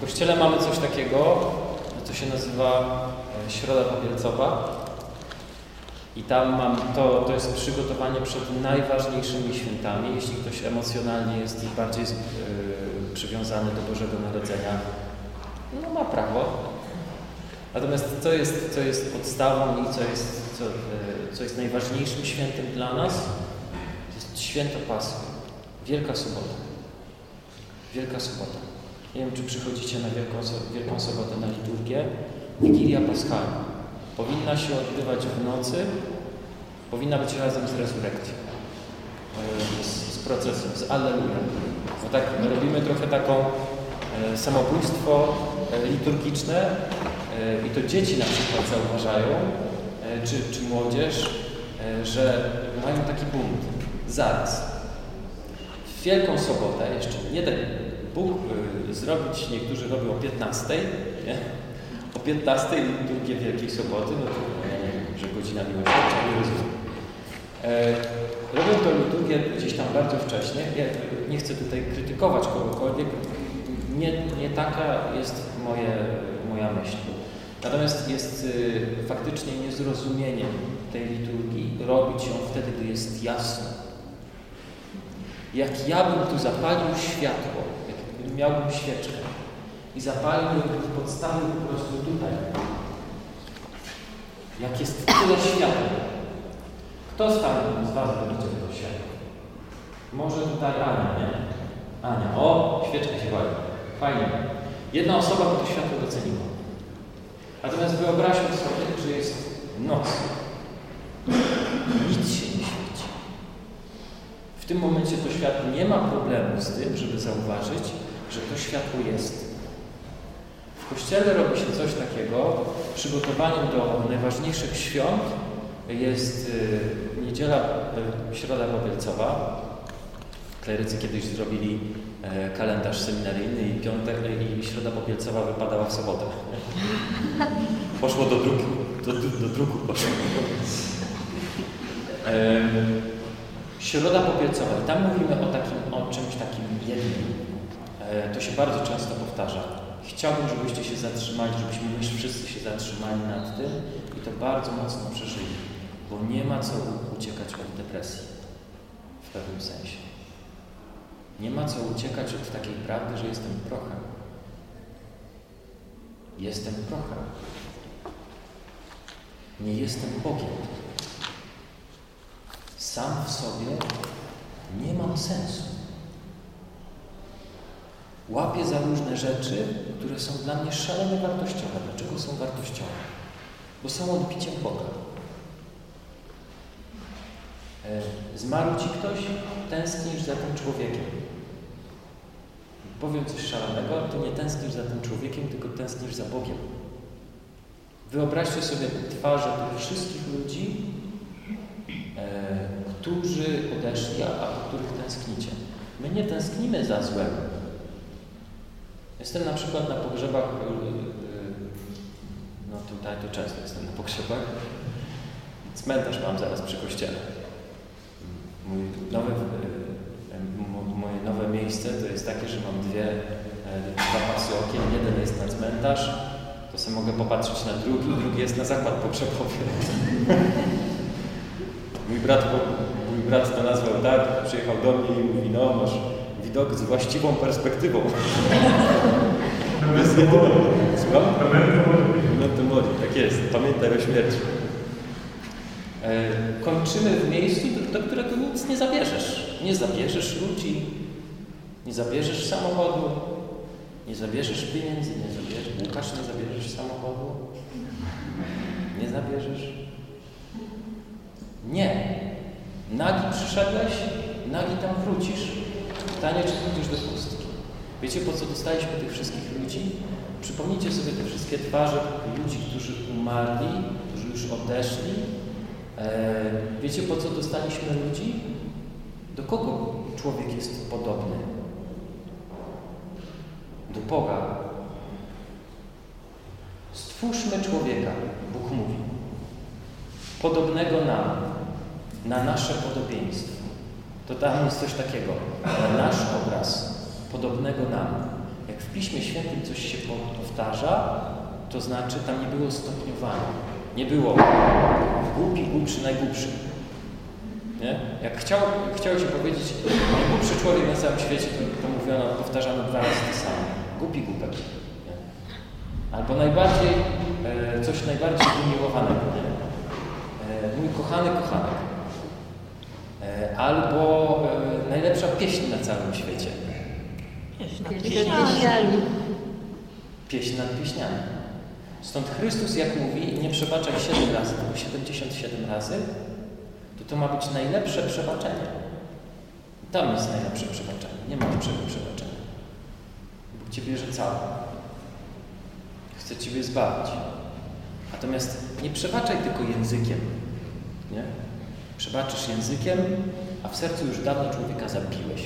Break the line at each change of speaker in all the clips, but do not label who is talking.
W kościele mamy coś takiego, co się nazywa e, Środa Popielcowa. I tam mam, to, to jest przygotowanie przed najważniejszymi świętami. Jeśli ktoś emocjonalnie jest bardziej yy, przywiązany do Bożego Narodzenia, no ma prawo. Natomiast co jest, co jest podstawą i co jest, co, yy, co jest najważniejszym świętem dla nas, to jest święto Paschy, Wielka Sobota. Wielka Sobota. Nie wiem, czy przychodzicie na Wielką, Wielką Sobotę na liturgię. Wigilia Paschalna. Powinna się odbywać w nocy, powinna być razem z resurrekcją, e, z, z procesem, z Alleluja. Bo tak robimy trochę taką e, samobójstwo e, liturgiczne i to dzieci na przykład zauważają, czy, czy młodzież, że mają taki bunt. Zaraz. W Wielką Sobotę jeszcze nie tak Bóg zrobić, niektórzy robią o 15, nie? o 15 liturgię Wielkiej Soboty, no to że godzina miłosierdzia, nie rozumiem. E, robią tę liturgię gdzieś tam bardzo wcześnie. Ja nie chcę tutaj krytykować kogokolwiek. Nie, nie taka jest moje, moja myśl. Natomiast jest y, faktycznie niezrozumieniem tej liturgii robić ją wtedy, gdy jest jasno. Jak ja bym tu zapalił światło, miałbym świeczkę i zapalił ją podstawy po prostu tutaj, jak jest tyle światła, kto stanął z Was będzie tego światła? Może tutaj Ania, nie? Ania, o, świeczka się wali. Fajnie. Jedna osoba by to światło doceniła. Natomiast wyobraźmy sobie, że jest noc. Nic się nie świeci. W tym momencie to światło nie ma problemu z tym, żeby zauważyć, że to światło jest. W Kościele robi się coś takiego, przygotowaniem do najważniejszych świąt jest y, niedziela, y, środa powielcowa. Klerycy kiedyś zrobili e, kalendarz seminaryjny i piątek i środa popielcowa wypadała w sobotę. Poszło do druku. Do, do druku poszło. Środa popielcowa. I tam mówimy o, takim, o czymś takim jednym. E, to się bardzo często powtarza. Chciałbym, żebyście się zatrzymali, żebyśmy my wszyscy się zatrzymali nad tym i to bardzo mocno przeżyli, bo nie ma co uciekać od depresji w pewnym sensie. Nie ma co uciekać od takiej prawdy, że jestem prochem. Jestem prochem. Nie jestem Bogiem. Sam w sobie nie mam sensu. Łapię za różne rzeczy, które są dla mnie szalenie wartościowe. Dlaczego są wartościowe? Bo są odbiciem Boga. E, zmarł Ci ktoś, tęsknisz za tym człowiekiem. Powiem coś szalonego, to nie tęsknisz za tym człowiekiem, tylko tęsknisz za Bogiem. Wyobraźcie sobie twarze tych wszystkich ludzi, e, którzy odeszli, a, a po których tęsknicie. My nie tęsknimy za złem, Jestem na przykład na pogrzebach, y, y, no tutaj to często jestem na pogrzebach. Cmentarz mam zaraz przy kościele. Mój nowy, y, moje nowe miejsce to jest takie, że mam dwie, e, dwa pasy okien. Jeden jest na cmentarz, to sobie mogę popatrzeć na drugi, drugi jest na zakład pogrzebowy. mój, brat, mój brat to nazwał tak, przyjechał do mnie i mówi, no masz widok z właściwą perspektywą. Bez Słucham? No to młodzi, tak jest. Pamiętaj o śmierci. E, kończymy w miejscu, do, do którego nic nie zabierzesz. Nie zabierzesz ludzi, nie zabierzesz samochodu, nie zabierzesz pieniędzy, nie zabierzesz, Łukasz, nie zabierzesz samochodu, nie zabierzesz. Nie. Nagi przyszedłeś, nagi tam wrócisz. Pytanie, czy pójdziesz do pustki. Wiecie, po co dostaliśmy tych wszystkich ludzi? Przypomnijcie sobie te wszystkie twarze ludzi, którzy umarli, którzy już odeszli. E, wiecie, po co dostaliśmy ludzi? Do kogo człowiek jest podobny? Do Boga. Stwórzmy człowieka, Bóg mówi, podobnego nam, na nasze podobieństwo. To tam jest coś takiego. Nasz obraz, podobnego nam. Jak w Piśmie Świętym coś się powtarza, to znaczy tam nie było stopniowania. Nie było głupi, głupszy, najgłupszy. Nie? Jak chciał, chciał się powiedzieć najgłupszy człowiek na całym świecie, to, to mówiono, powtarzano dwa razy to samo. Głupi głupek. Nie? Albo najbardziej, e, coś najbardziej umiłowanego. E, mój kochany kochanek. E, albo e, najlepsza pieśń na całym świecie.
Pieśń nad
Pieśń
pieśniami.
nad pieśniami.
Pieśń nad pieśniami. Stąd Chrystus, jak mówi, nie przebaczaj 7 razy, tylko 77 razy, to to ma być najlepsze przebaczenie. Tam jest najlepsze przebaczenie. Nie ma lepszego przebaczenia. Bóg Cię bierze cały. Chce Ciebie zbawić. Natomiast nie przebaczaj tylko językiem. Nie? Przebaczysz językiem, a w sercu już dawno człowieka zabiłeś.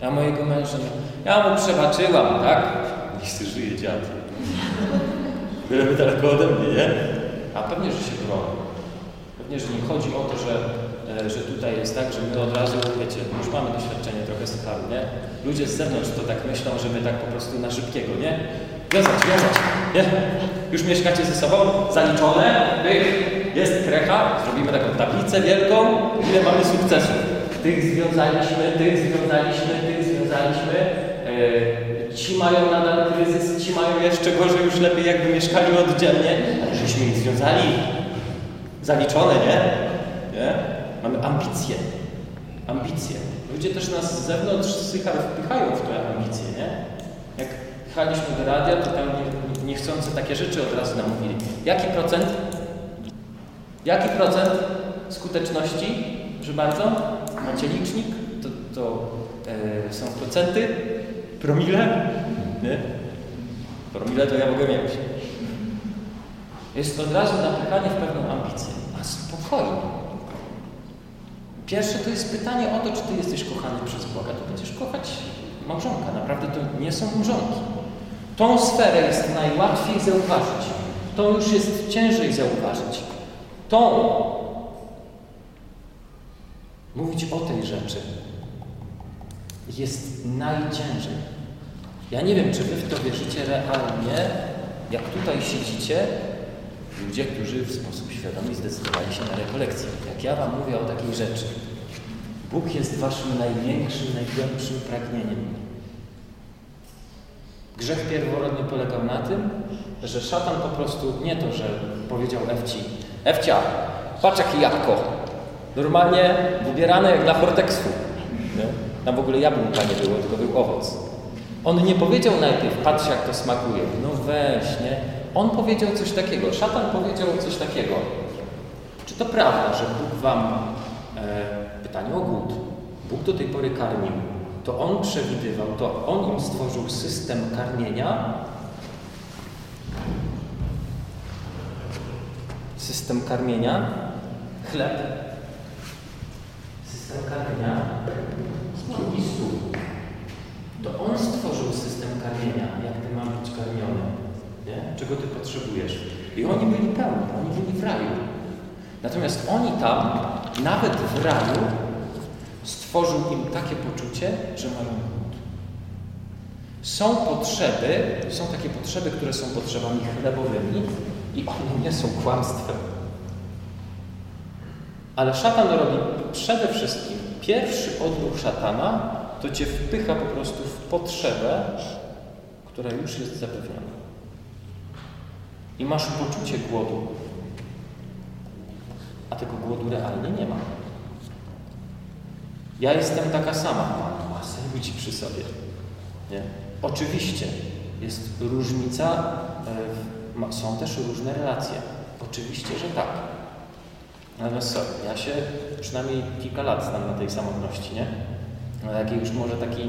Ja mojego męża, ja mu przebaczyłam, tak? Niech żyje dziad. Byleby daleko ode mnie, nie? A pewnie, że się broni. Pewnie, że nie chodzi o to, że, e, że tutaj jest tak, że my od razu, wiecie, już mamy doświadczenie trochę z nie? Ludzie z zewnątrz to tak myślą, że my tak po prostu na szybkiego, nie? Wiązać, wiązać, nie? Już mieszkacie ze sobą, zaliczone, tych, jest krecha, zrobimy taką tablicę wielką, ile mamy sukcesów. Tych związaliśmy, tych związaliśmy, tych związaliśmy. E, ci mają nadal kryzys, ci mają jeszcze gorzej, już lepiej jakby mieszkali oddzielnie, ale żeśmy ich związali. Zaliczone, nie? nie? Mamy ambicje. Ambicje. Ludzie też nas z zewnątrz sychar wpychają w te ambicje, nie? Jak jechaliśmy do radia, to tam nie, niechcący takie rzeczy od razu nam mówili. Jaki procent? Jaki procent skuteczności? Proszę bardzo, macie licznik, to, to e, są procenty, promile, nie? Promile to ja mogę mieć. Jest od razu napychanie w pewną ambicję, a spokojnie. Pierwsze to jest pytanie o to, czy ty jesteś kochany przez Boga, to będziesz kochać małżonka. Naprawdę to nie są małżonki. Tą sferę jest najłatwiej zauważyć. Tą już jest ciężej zauważyć. Tą mówić o tej rzeczy jest najciężej. Ja nie wiem, czy wy w to wierzycie realnie, jak tutaj siedzicie, ludzie, którzy w sposób świadomy zdecydowali się na rekolekcję. Jak ja wam mówię o takiej rzeczy, Bóg jest waszym największym, najgłębszym pragnieniem. Grzech pierworodny polegał na tym, że szatan po prostu, nie to, że powiedział Ewci, Ewcia, patrz jakie jabłko, normalnie wybierane jak dla Horteksu. Nie? Tam w ogóle jabłka nie było, tylko był owoc. On nie powiedział najpierw, patrz jak to smakuje. No weź, nie? On powiedział coś takiego, szatan powiedział coś takiego. Czy to prawda, że Bóg wam, e, pytanie o głód, Bóg do tej pory karmił, to On przewidywał, to On im stworzył system karmienia, system karmienia, chleb, system karmienia i stół. To On stworzył system karmienia, jak Ty masz być karmiony, nie? czego Ty potrzebujesz. I oni byli pełni, oni byli w raju. Natomiast oni tam, nawet w raju, stworzył im takie poczucie, że mają głód. Są potrzeby, są takie potrzeby, które są potrzebami chlebowymi i one nie są kłamstwem. Ale szatan robi przede wszystkim, pierwszy odruch szatana to cię wpycha po prostu w potrzebę, która już jest zapewniona. I masz poczucie głodu, a tego głodu realnie nie ma. Ja jestem taka sama, mam masę ludzi przy sobie. Nie? Oczywiście jest różnica, e, są też różne relacje. Oczywiście, że tak. Natomiast sorry, ja się przynajmniej kilka lat znam na tej samotności, nie? Ale jak już może taki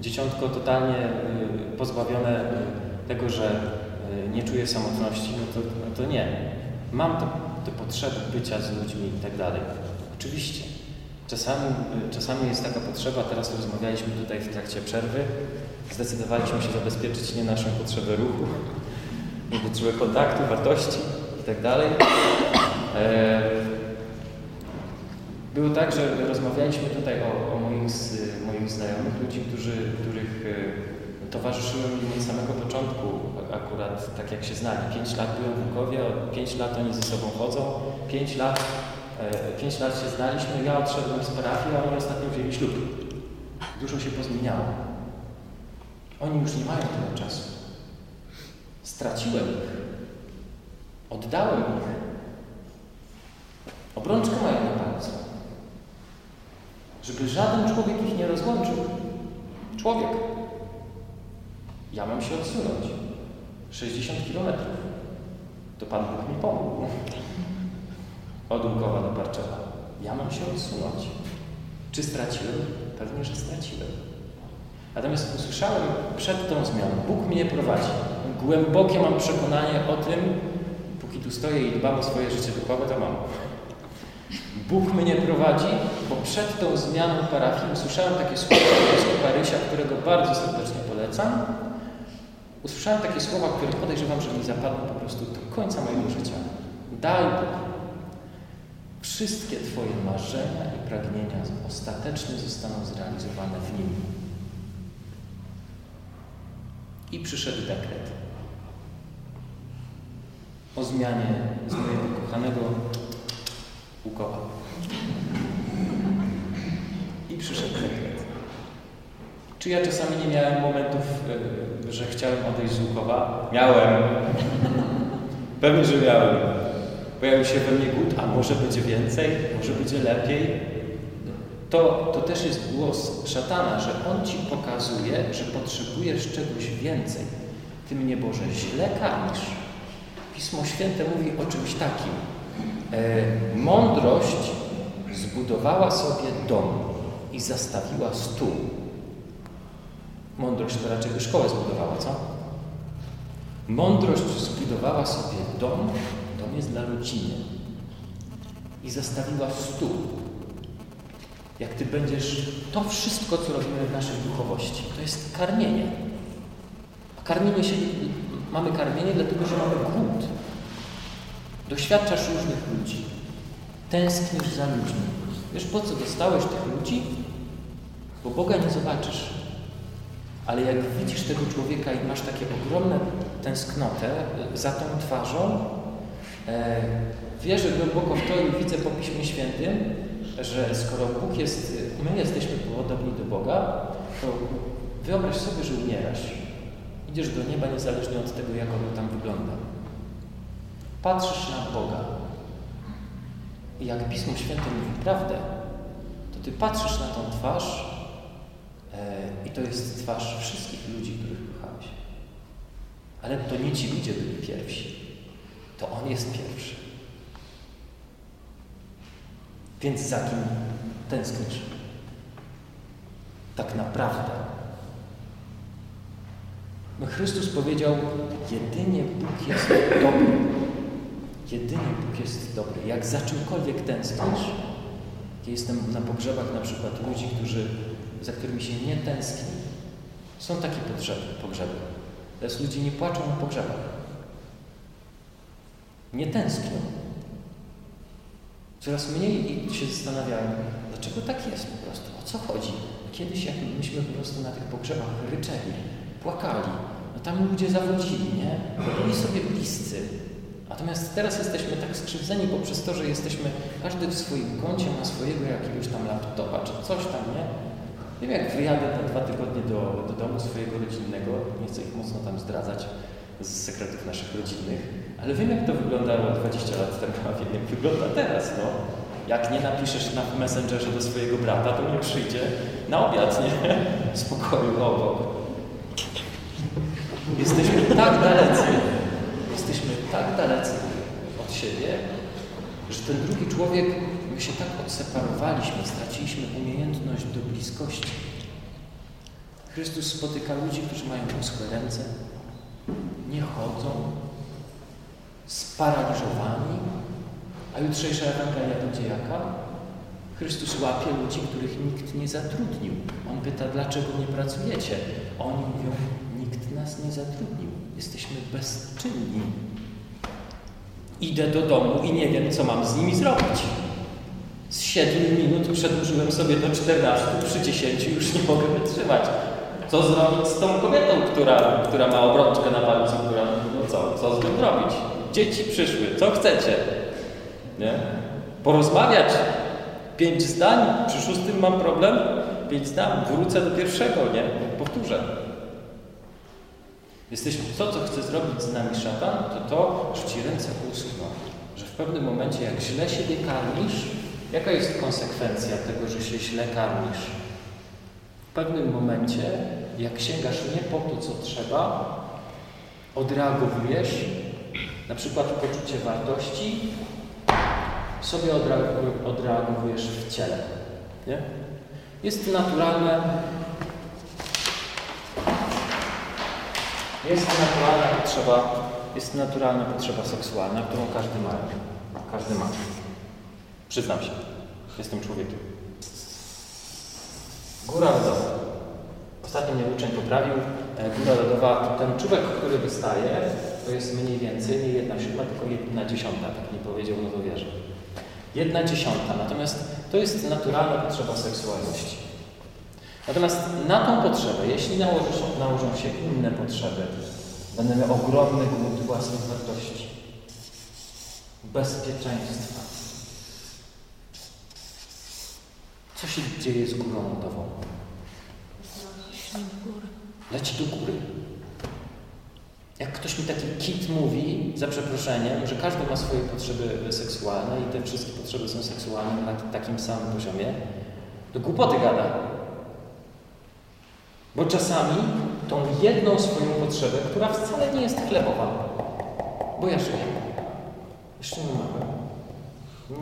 dzieciątko totalnie y, pozbawione y, tego, że nie czuje samotności, no to, no to nie. Mam te, te potrzeby bycia z ludźmi i tak dalej. Oczywiście. Czasami, czasami jest taka potrzeba, teraz rozmawialiśmy tutaj w trakcie przerwy, zdecydowaliśmy się zabezpieczyć nie naszą potrzebę ruchu, nie potrzebę kontaktu, wartości i tak. E, było tak, że rozmawialiśmy tutaj o, o moich, moich znajomych, ludzi, którzy, których e, towarzyszyłem im od samego początku, akurat tak jak się znali. Pięć lat byłem w Łukowie, pięć lat oni ze sobą chodzą, pięć lat, pięć lat się znaliśmy, ja odszedłem z parafii, a oni ostatnio wzięli ślub. Dużo się pozmieniało. Oni już nie mają tyle czasu. Straciłem ich. Oddałem ich. Obrączkę mają na palcu. Żeby żaden człowiek ich nie rozłączył. Człowiek. Ja mam się odsunąć. 60 kilometrów. To Pan Bóg mi pomógł. Od Łukowa do Parczewa. Ja mam się odsunąć. Czy straciłem? Pewnie, że straciłem. Natomiast usłyszałem przed tą zmianą, Bóg mnie prowadzi. Głębokie mam przekonanie o tym, póki tu stoję i dbam o swoje życie duchowe, to mam. Bóg mnie prowadzi, bo przed tą zmianą parafii usłyszałem takie słowa biskupa Rysia, którego bardzo serdecznie polecam. Usłyszałem takie słowa, które podejrzewam, że mi zapadną po prostu do końca mojego życia. Daj Bóg. Wszystkie Twoje marzenia i pragnienia ostatecznie zostaną zrealizowane w Nim. I przyszedł dekret o zmianie z mojego kochanego Łukowa. I przyszedł dekret. Czy ja czasami nie miałem momentów, e, że chciałem odejść z Łukowa? Miałem. Pewnie, że miałem. Pojawił się we mnie głód, a może będzie więcej, może będzie lepiej. To, to też jest głos szatana, że on ci pokazuje, że potrzebujesz czegoś więcej. Ty mnie Boże źle karmisz. Pismo Święte mówi o czymś takim. E, mądrość zbudowała sobie dom i zastawiła stół. Mądrość to raczej by szkołę zbudowała, co? Mądrość zbudowała sobie dom jest dla rodziny i zastawiła stół. Jak Ty będziesz, to wszystko, co robimy w naszej duchowości, to jest karmienie. Karmienie się, mamy karmienie dlatego, że mamy głód. Doświadczasz różnych ludzi. Tęsknisz za ludźmi. Wiesz, po co dostałeś tych ludzi? Bo Boga nie zobaczysz. Ale jak widzisz tego człowieka i masz takie ogromne tęsknotę za tą twarzą, wierzę głęboko w to i widzę po Piśmie Świętym, że skoro Bóg jest, my jesteśmy podobni do Boga, to wyobraź sobie, że umierasz. Idziesz do nieba niezależnie od tego, jak ono tam wygląda. Patrzysz na Boga. I jak Pismo Święte mówi prawdę, to Ty patrzysz na tą twarz e, i to jest twarz wszystkich ludzi, których kochałeś. Ale to nie ci ludzie byli pierwsi. To On jest pierwszy. Więc za kim tęsknisz? Tak naprawdę. No Chrystus powiedział, jedynie Bóg jest dobry. Jedynie Bóg jest dobry. Jak za czymkolwiek tęsknisz, ja jestem na pogrzebach na przykład ludzi, którzy, za którymi się nie tęskni. Są takie pogrzeby. Teraz ludzie nie płaczą na pogrzebach. Nie tęsknią. Coraz mniej się zastanawiałem, dlaczego tak jest po prostu, o co chodzi. Kiedyś jak myśmy po prostu na tych pogrzebach ryczeli, płakali, no tam ludzie zawodzili, nie? Byli sobie bliscy. Natomiast teraz jesteśmy tak skrzywdzeni poprzez to, że jesteśmy, każdy w swoim kącie ma swojego jakiegoś tam laptopa czy coś tam, nie? Nie wiem, jak wyjadę na dwa tygodnie do, do domu swojego rodzinnego, nie chcę ich mocno tam zdradzać z sekretów naszych rodzinnych, ale wiem, jak to wyglądało 20 lat temu, a wiem, jak wygląda teraz, no. Jak nie napiszesz na Messengerze do swojego brata, to nie przyjdzie na obiad, nie? W pokoju obok. Jesteśmy tak dalecy, jesteśmy tak dalecy od siebie, że ten drugi człowiek, my się tak odseparowaliśmy, straciliśmy umiejętność do bliskości. Chrystus spotyka ludzi, którzy mają uschłe ręce, nie chodzą, sparaliżowani, a jutrzejsza Ewangelia będzie jaka? Chrystus łapie ludzi, których nikt nie zatrudnił. On pyta, dlaczego nie pracujecie? Oni mówią, nikt nas nie zatrudnił. Jesteśmy bezczynni. Idę do domu i nie wiem, co mam z nimi zrobić. Z 7 minut przedłużyłem sobie do 14, przy 10 już nie mogę wytrzymać. Co zrobić z tą kobietą, która, która ma obrączkę na palcu, która, no co, co z tym robić? Dzieci przyszły, co chcecie? Nie? Porozmawiać, pięć zdań, przy szóstym mam problem, pięć zdań, wrócę do pierwszego, nie? Powtórzę. Jesteśmy, to co chce zrobić z nami szatan, to to, że ci ręce usuną. Że w pewnym momencie, jak źle siebie karmisz, jaka jest konsekwencja tego, że się źle karmisz? W pewnym momencie, jak sięgasz nie po to, co trzeba, odreagowujesz, na przykład poczucie wartości, sobie odreagowujesz w ciele. Nie? Jest naturalne, jest naturalna potrzeba, jest naturalna potrzeba seksualna, którą każdy ma. Każdy ma. Przyznam się, jestem człowiekiem. Góra lodowa. Ostatnio mnie uczeń poprawił. E, góra lodowa, ten czubek, który wystaje, to jest mniej więcej nie jedna siódma, tylko jedna dziesiąta, tak mi powiedział no wierzę. Jedna dziesiąta, natomiast to jest naturalna potrzeba seksualności. Natomiast na tą potrzebę, jeśli nałożą, nałożą się inne potrzeby, będę miał ogromny głód własnych wartości, bezpieczeństwa. Co się dzieje z górą lodową? Leci do góry. Jak ktoś mi taki kit mówi, za przeproszeniem, że każdy ma swoje potrzeby seksualne i te wszystkie potrzeby są seksualne na takim samym poziomie, to głupoty gada. Bo czasami tą jedną swoją potrzebę, która wcale nie jest chlebowa, bo ja żyję. Jeszcze nie mogę.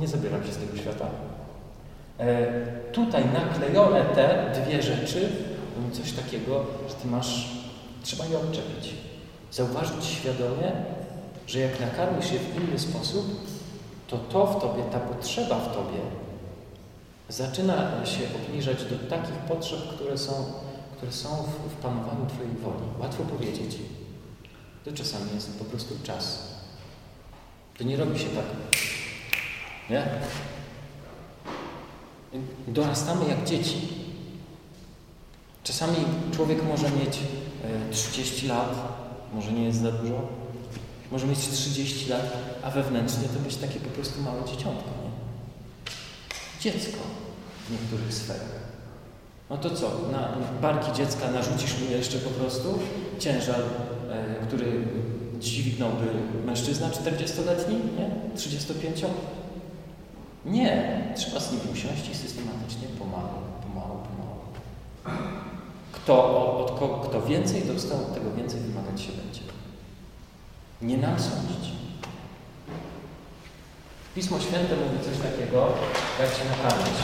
Nie zabieram się z tego świata. E, tutaj naklejone te dwie rzeczy, coś takiego, że ty masz, trzeba je odczepić. Zauważyć świadomie, że jak nakarmisz je w inny sposób, to to w tobie, ta potrzeba w tobie zaczyna się obniżać do takich potrzeb, które są które są w, w panowaniu Twojej woli. Łatwo powiedzieć. To czasami jest po prostu czas. To nie robi się tak. Nie? Dorastamy jak dzieci. Czasami człowiek może mieć 30 e, lat, może nie jest za dużo, może mieć 30 lat, a wewnętrznie to być takie po prostu małe dzieciątko, nie? Dziecko w niektórych sferach. No to co? Na barki dziecka narzucisz mu jeszcze po prostu ciężar, e, który dźwignąłby mężczyzna 40-letni, nie? 35? Nie. Trzeba z nim usiąść i systematycznie pomału, pomału, pomału. Kto, od, od, kto więcej dostał, tego więcej wymagać się będzie. Nie nam sądzić. Pismo Święte mówi coś takiego, jak się nakarmić.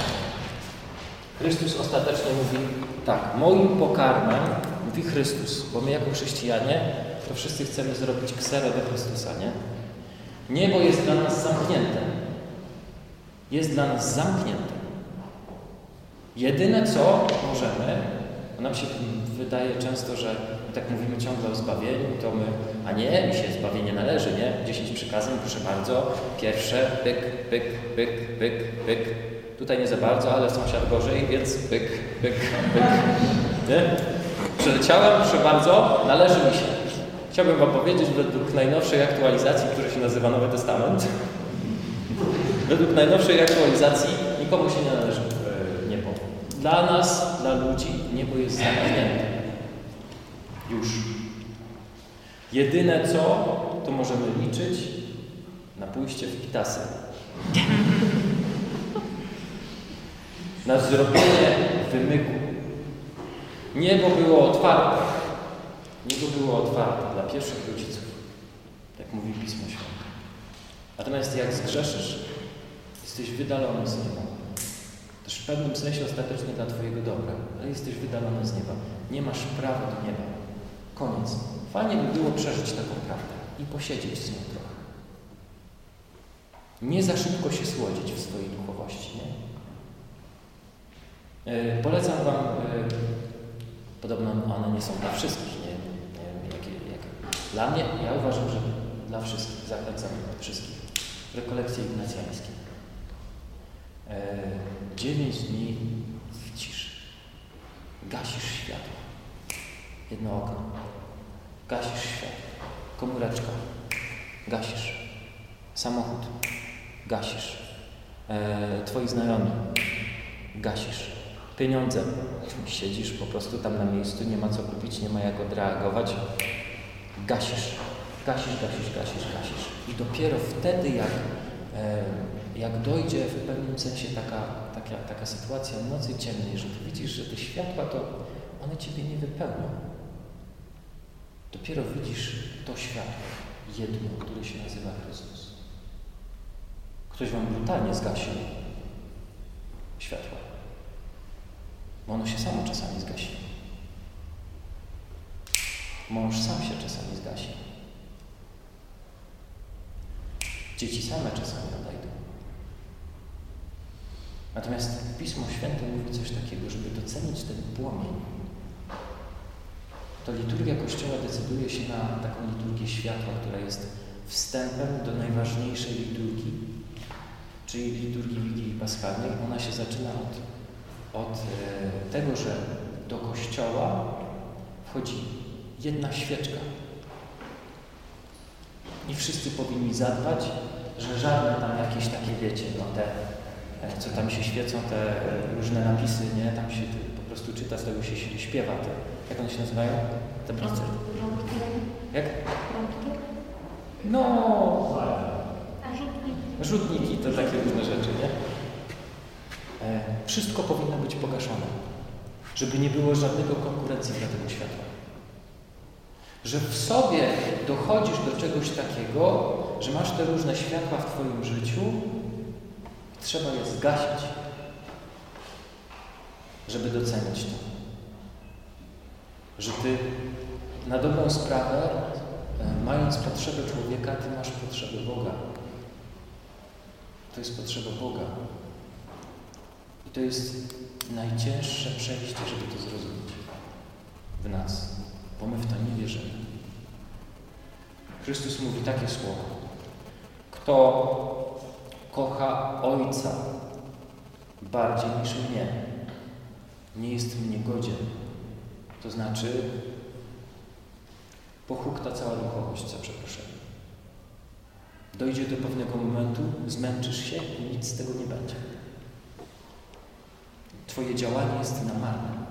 Chrystus ostatecznie mówi tak, moim pokarmem, mówi Chrystus, bo my jako chrześcijanie to wszyscy chcemy zrobić kserę do Chrystusa, nie? Niebo jest dla nas zamknięte. Jest dla nas zamknięte. Jedyne co możemy, bo nam się wydaje często, że tak mówimy ciągle o zbawieniu, to my, a nie, mi się zbawienie należy, nie? Dziesięć przykazań, proszę bardzo. Pierwsze, pyk, pyk, pyk, pyk, pyk, Tutaj nie za bardzo, ale sąsiad gorzej, więc pyk, pyk, pyk. Nie? Przeleciałem, proszę bardzo, należy mi się. Chciałbym Wam powiedzieć, według najnowszej aktualizacji, która się nazywa Nowy Testament, według najnowszej aktualizacji nikomu się nie należy. Dla nas, dla ludzi, niebo jest zamknięte. Już. Jedyne co, to możemy liczyć na pójście w Kitasy na zrobienie wymyku. Niebo było otwarte. Niebo było otwarte dla pierwszych rodziców, jak mówi Pismo Święte. Natomiast jak zgrzeszysz, jesteś wydalony z nieba. Też w pewnym sensie ostatecznie dla Twojego dobra, ale jesteś wydalony z nieba. Nie masz prawa do nieba. Koniec. Fajnie by było przeżyć taką prawdę i posiedzieć z nią trochę. Nie za szybko się słodzić w swojej duchowości, nie? E, polecam Wam, e, podobno one nie są dla wszystkich, nie, nie wiem jakie, jak. Dla mnie, ja uważam, że dla wszystkich, zachęcam wszystkich. Rekolekcje ignacjańskie. E, dziewięć dni w ciszy. Gasisz światło. Jedno oko. Gasisz światło. Komóreczka. Gasisz. Samochód. Gasisz. E, twoi znajomi. Gasisz. Pieniądze. Siedzisz po prostu tam na miejscu, nie ma co kupić, nie ma jak odreagować. Gasisz. Gasisz, gasisz, gasisz, gasisz. I dopiero wtedy, jak, e, jak dojdzie w pewnym sensie taka, taka, taka sytuacja nocy ciemnej, że ty widzisz, że te światła to one ciebie nie wypełnią. Dopiero widzisz to światło, jedno, które się nazywa Chrystus. Ktoś wam brutalnie zgasił światło. Bo ono się samo czasami zgasi. Mąż sam się czasami zgasi. Dzieci same czasami odejdą. Natomiast Pismo Święte mówi coś takiego, żeby docenić ten płomień. To liturgia Kościoła decyduje się na taką liturgię światła, która jest wstępem do najważniejszej liturgii, czyli liturgii Wigilii Paschalnej. Ona się zaczyna od, od e, tego, że do Kościoła wchodzi jedna świeczka. I wszyscy powinni zadbać, że żadne tam jakieś takie, wiecie, no te, co tam się świecą, te różne napisy, nie, tam się po prostu czyta, z tego się śpiewa, te, jak one się nazywają? Tablice. Jak? No, rzutniki to takie różne rzeczy, nie? E, wszystko powinno być pogaszone, żeby nie było żadnego konkurencji dla tego światła. Że w sobie dochodzisz do czegoś takiego, że masz te różne światła w Twoim życiu trzeba je zgasić, żeby docenić to. Że Ty na dobrą sprawę, e, mając potrzebę człowieka, Ty masz potrzebę Boga. To jest potrzeba Boga. I to jest najcięższe przejście, żeby to zrozumieć w nas, bo my w to nie wierzymy. Chrystus mówi takie słowa. Kto kocha Ojca bardziej niż mnie, nie jest mnie godzien. To znaczy, pochukta cała duchowość, za przeproszeniem. Dojdzie do pewnego momentu, zmęczysz się i nic z tego nie będzie. Twoje działanie jest namarne.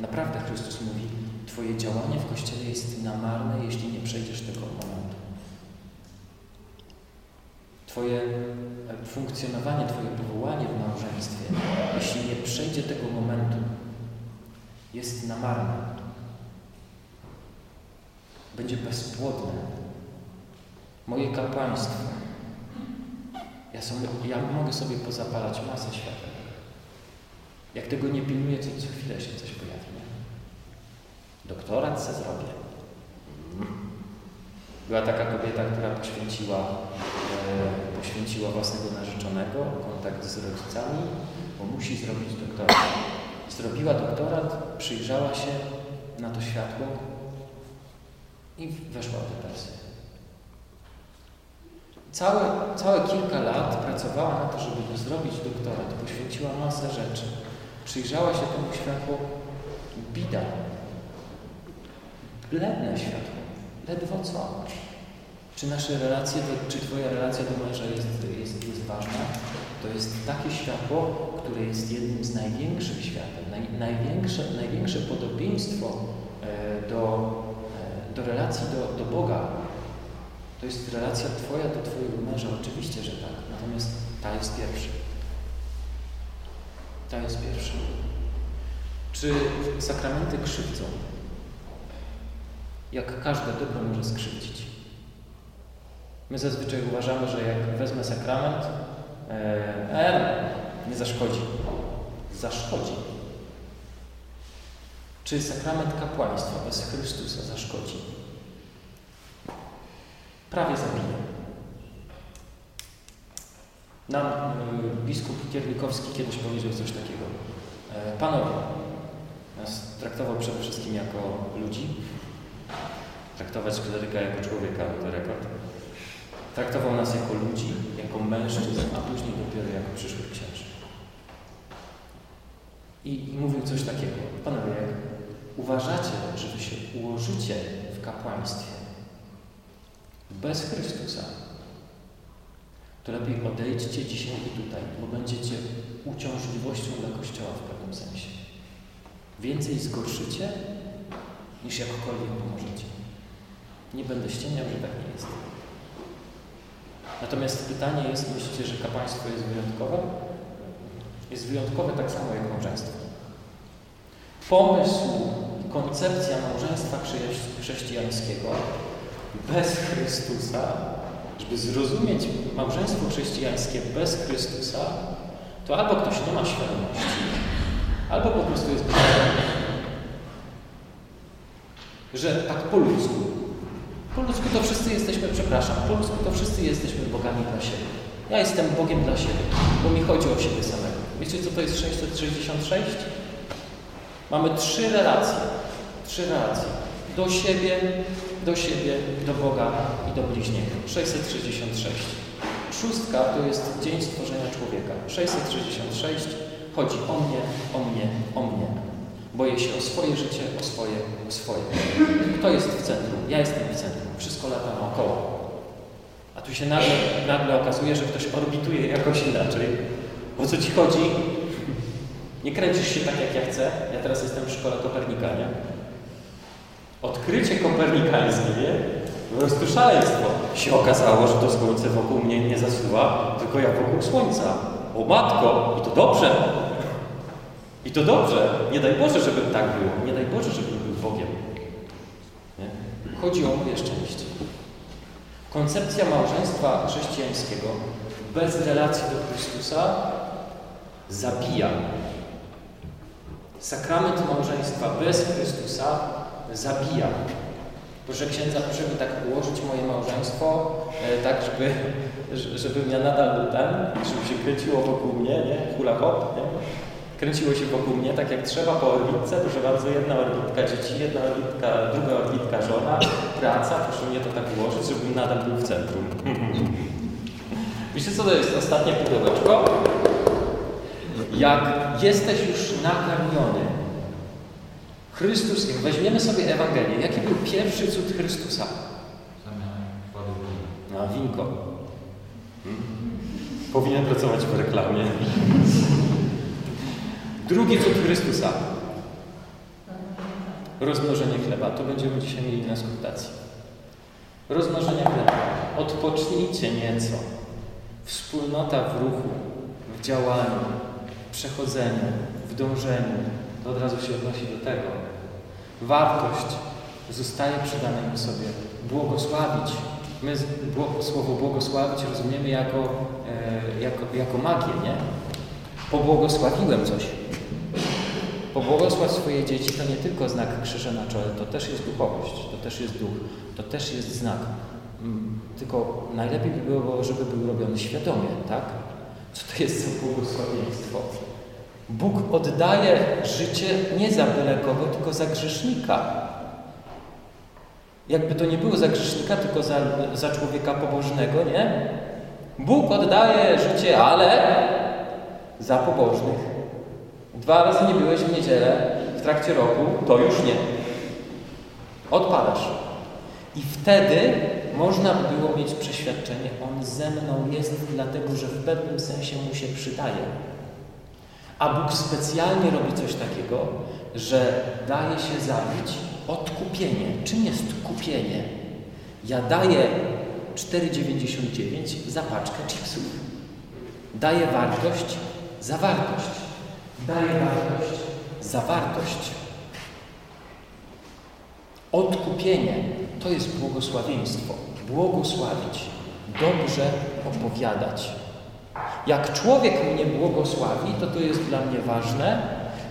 Naprawdę Chrystus mówi, Twoje działanie w Kościele jest namarne, jeśli nie przejdziesz tego momentu. Twoje funkcjonowanie, Twoje powołanie w małżeństwie, jeśli nie przejdzie tego momentu, jest namarne. Będzie bezpłodne. Moje kapłaństwo. Ja, sobie, ja mogę sobie pozapalać masę świateł. Jak tego nie pilnuję, to co chwilę się coś pojawi. Nie? Doktorat se zrobię. Była taka kobieta, która poświęciła, e, poświęciła własnego narzeczonego, kontakt z rodzicami, bo musi zrobić doktorat. Zrobiła doktorat, przyjrzała się na to światło i weszła w depresję. Całe, całe kilka lat pracowała na to, żeby zrobić doktorat. Poświęciła masę rzeczy. Przyjrzała się temu światło. Bida. Bledne światło. Ledwo co. Czy nasze relacje, do, czy Twoja relacja do męża jest, jest, jest ważna? To jest takie światło, które jest jednym z największych świateł. Naj, największe, największe podobieństwo e, do, e, do relacji do, do Boga. To jest relacja Twoja do Twojego męża. Oczywiście, że tak. Natomiast ta jest pierwsza. Ta jest pierwsza. Czy sakramenty krzywdzą? Jak każde dobro może skrzywdzić. My zazwyczaj uważamy, że jak wezmę sakrament, e, nie zaszkodzi. Zaszkodzi. Czy sakrament kapłaństwa bez Chrystusa zaszkodzi? Prawie zabije. Nam y, biskup Kiernikowski kiedyś powiedział coś takiego. E, panowie, nas traktował przede wszystkim jako ludzi, traktować kleryka jako człowieka to rekord. Traktował nas jako ludzi, jako mężczyzn, a później dopiero jako przyszłych księży. I, I mówił coś takiego. Panowie, jak uważacie, że wy się ułożycie w kapłaństwie bez Chrystusa, to lepiej odejdźcie dzisiaj i tutaj, bo będziecie uciążliwością dla Kościoła w pewnym sensie. Więcej zgorszycie, niż jakkolwiek pomożecie. Nie będę ścieniał, że tak nie jest. Natomiast pytanie jest, myślicie, że kapłaństwo jest wyjątkowe? Jest wyjątkowe tak samo jak małżeństwo. Pomysł, koncepcja małżeństwa chrześcijańskiego bez Chrystusa, żeby zrozumieć małżeństwo chrześcijańskie bez Chrystusa, to albo ktoś nie ma świadomości, albo po prostu jest bezdomny. Że tak po ludzku. Po ludzku to wszyscy jesteśmy, przepraszam, po ludzku to wszyscy jesteśmy bogami dla siebie. Ja jestem Bogiem dla siebie, bo mi chodzi o siebie samego. Wiecie, co to jest 666? Mamy trzy relacje. Trzy relacje. Do siebie, do siebie, do Boga i do bliźniego. 666. Szóstka to jest dzień stworzenia człowieka. 666 chodzi o mnie, o mnie, o mnie. Boję się o swoje życie, o swoje, o swoje. Kto jest w centrum? Ja jestem w centrum. Wszystko lata naokoło. A tu się nagle, nagle okazuje, że ktoś orbituje jakoś inaczej. O co ci chodzi? Nie kręcisz się tak, jak ja chcę. Ja teraz jestem w szkole Kopernika, nie? Odkrycie kopernikańskie, nie? Się okazało, że to słońce wokół mnie nie zasuwa, tylko ja wokół słońca. O matko! I to dobrze! I to dobrze. Nie daj Boże, żeby tak było. Nie daj Boże, żebym był Bogiem. Nie? Chodzi o moje szczęście. Koncepcja małżeństwa chrześcijańskiego bez relacji do Chrystusa zabija. Sakrament małżeństwa bez Chrystusa zabija. Proszę księdza, proszę mi tak ułożyć moje małżeństwo, e, tak, żeby, żebym ja nadal był tam, żeby się kręciło wokół mnie, nie? Hula hop, nie? Kręciło się wokół mnie tak jak trzeba po orbitce, proszę bardzo, jedna orbitka dzieci, jedna orbitka, druga orbitka żona, praca, proszę mnie to tak ułożyć, żebym nadal był w centrum. Wiecie co to jest ostatnie pudełeczko? Jak jesteś już nakarmiony, Chrystus, jak weźmiemy sobie Ewangelię, jaki był pierwszy cud Chrystusa? Na winko. Hmm? Powinien pracować w reklamie. Drugi cud Chrystusa. Rozmnożenie chleba. To będziemy dzisiaj mieli na skrutacji. Rozmnożenie chleba. Odpocznijcie nieco. Wspólnota w ruchu, w działaniu, w przechodzeniu, w dążeniu. To od razu się odnosi do tego. Wartość zostaje przydanej sobie. Błogosławić. My słowo błogosławić rozumiemy jako, e, jako, jako magię, nie? Pobłogosławiłem coś. Pobłogosław swoje dzieci to nie tylko znak krzyża na czole, to też jest duchowość, to też jest duch, to też jest znak. Mm, tylko najlepiej by było, żeby był robiony świadomie, tak? Co to jest za błogosławieństwo? Bóg oddaje życie nie za byle kogo, tylko za grzesznika. Jakby to nie było za grzesznika, tylko za, za człowieka pobożnego, nie? Bóg oddaje życie, ale za pobożnych. Dwa razy nie byłeś w niedzielę w trakcie roku, to już nie. Odpadasz. I wtedy można by było mieć przeświadczenie, on ze mną jest dlatego, że w pewnym sensie mu się przydaje. A Bóg specjalnie robi coś takiego, że daje się zabić odkupienie. Czym jest kupienie? Ja daję 4,99 za paczkę chipsów. Daję wartość za wartość. Daję wartość za wartość. Odkupienie to jest błogosławieństwo. Błogosławić, dobrze opowiadać. Jak człowiek mnie błogosławi, to to jest dla mnie ważne,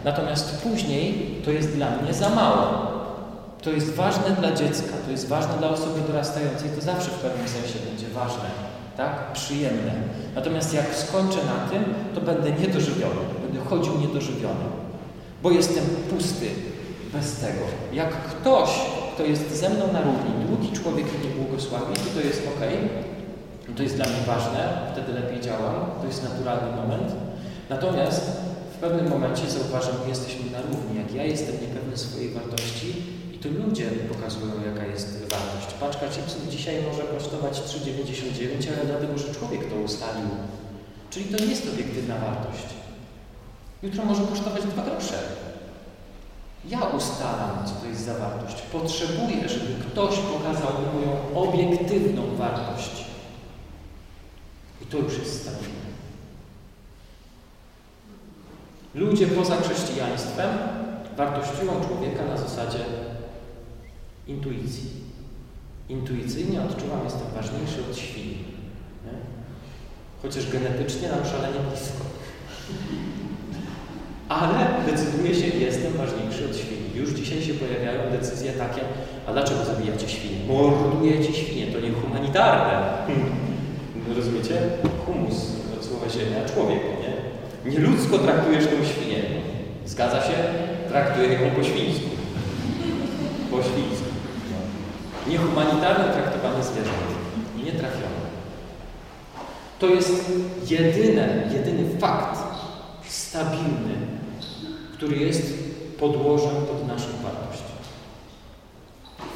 natomiast później to jest dla mnie za mało. To jest ważne dla dziecka, to jest ważne dla osoby dorastającej, to zawsze w pewnym sensie będzie ważne, tak? Przyjemne. Natomiast jak skończę na tym, to będę niedożywiony, będę chodził niedożywiony, bo jestem pusty bez tego. Jak ktoś, kto jest ze mną na równi, drugi człowiek mnie błogosławi, to to jest ok, to jest dla mnie ważne, wtedy lepiej działam, to jest naturalny moment. Natomiast w pewnym momencie zauważam, że jesteśmy na równi. Jak ja jestem niepewny swojej wartości i to ludzie pokazują, jaka jest wartość. Paczka chipsów dzisiaj może kosztować 3,99, ale dlatego, że człowiek to ustalił. Czyli to nie jest obiektywna wartość. Jutro może kosztować 2 grosze. Ja ustalam, co to jest za wartość. Potrzebuję, żeby ktoś pokazał mi moją obiektywną wartość. I to już jest stabilne. Ludzie poza chrześcijaństwem wartościują człowieka na zasadzie intuicji. Intuicyjnie odczuwam, jestem ważniejszy od świni. Chociaż genetycznie nam szalenie blisko. Ale decyduje się, jestem ważniejszy od świni. Już dzisiaj się pojawiają decyzje takie, a dlaczego zabijacie świnie? Mordujecie świnie, to nie humanitarne. Rozumiecie? Humus, od słowa ziemia, człowiek, nie? Nieludzko traktujesz tą świnię. Zgadza się? Traktuję ją po świńsku. Po świńsku. Niehumanitarne traktowanie zwierząt. Nie trafione. To jest jedyne, jedyny fakt stabilny, który jest podłożem pod naszą wartość.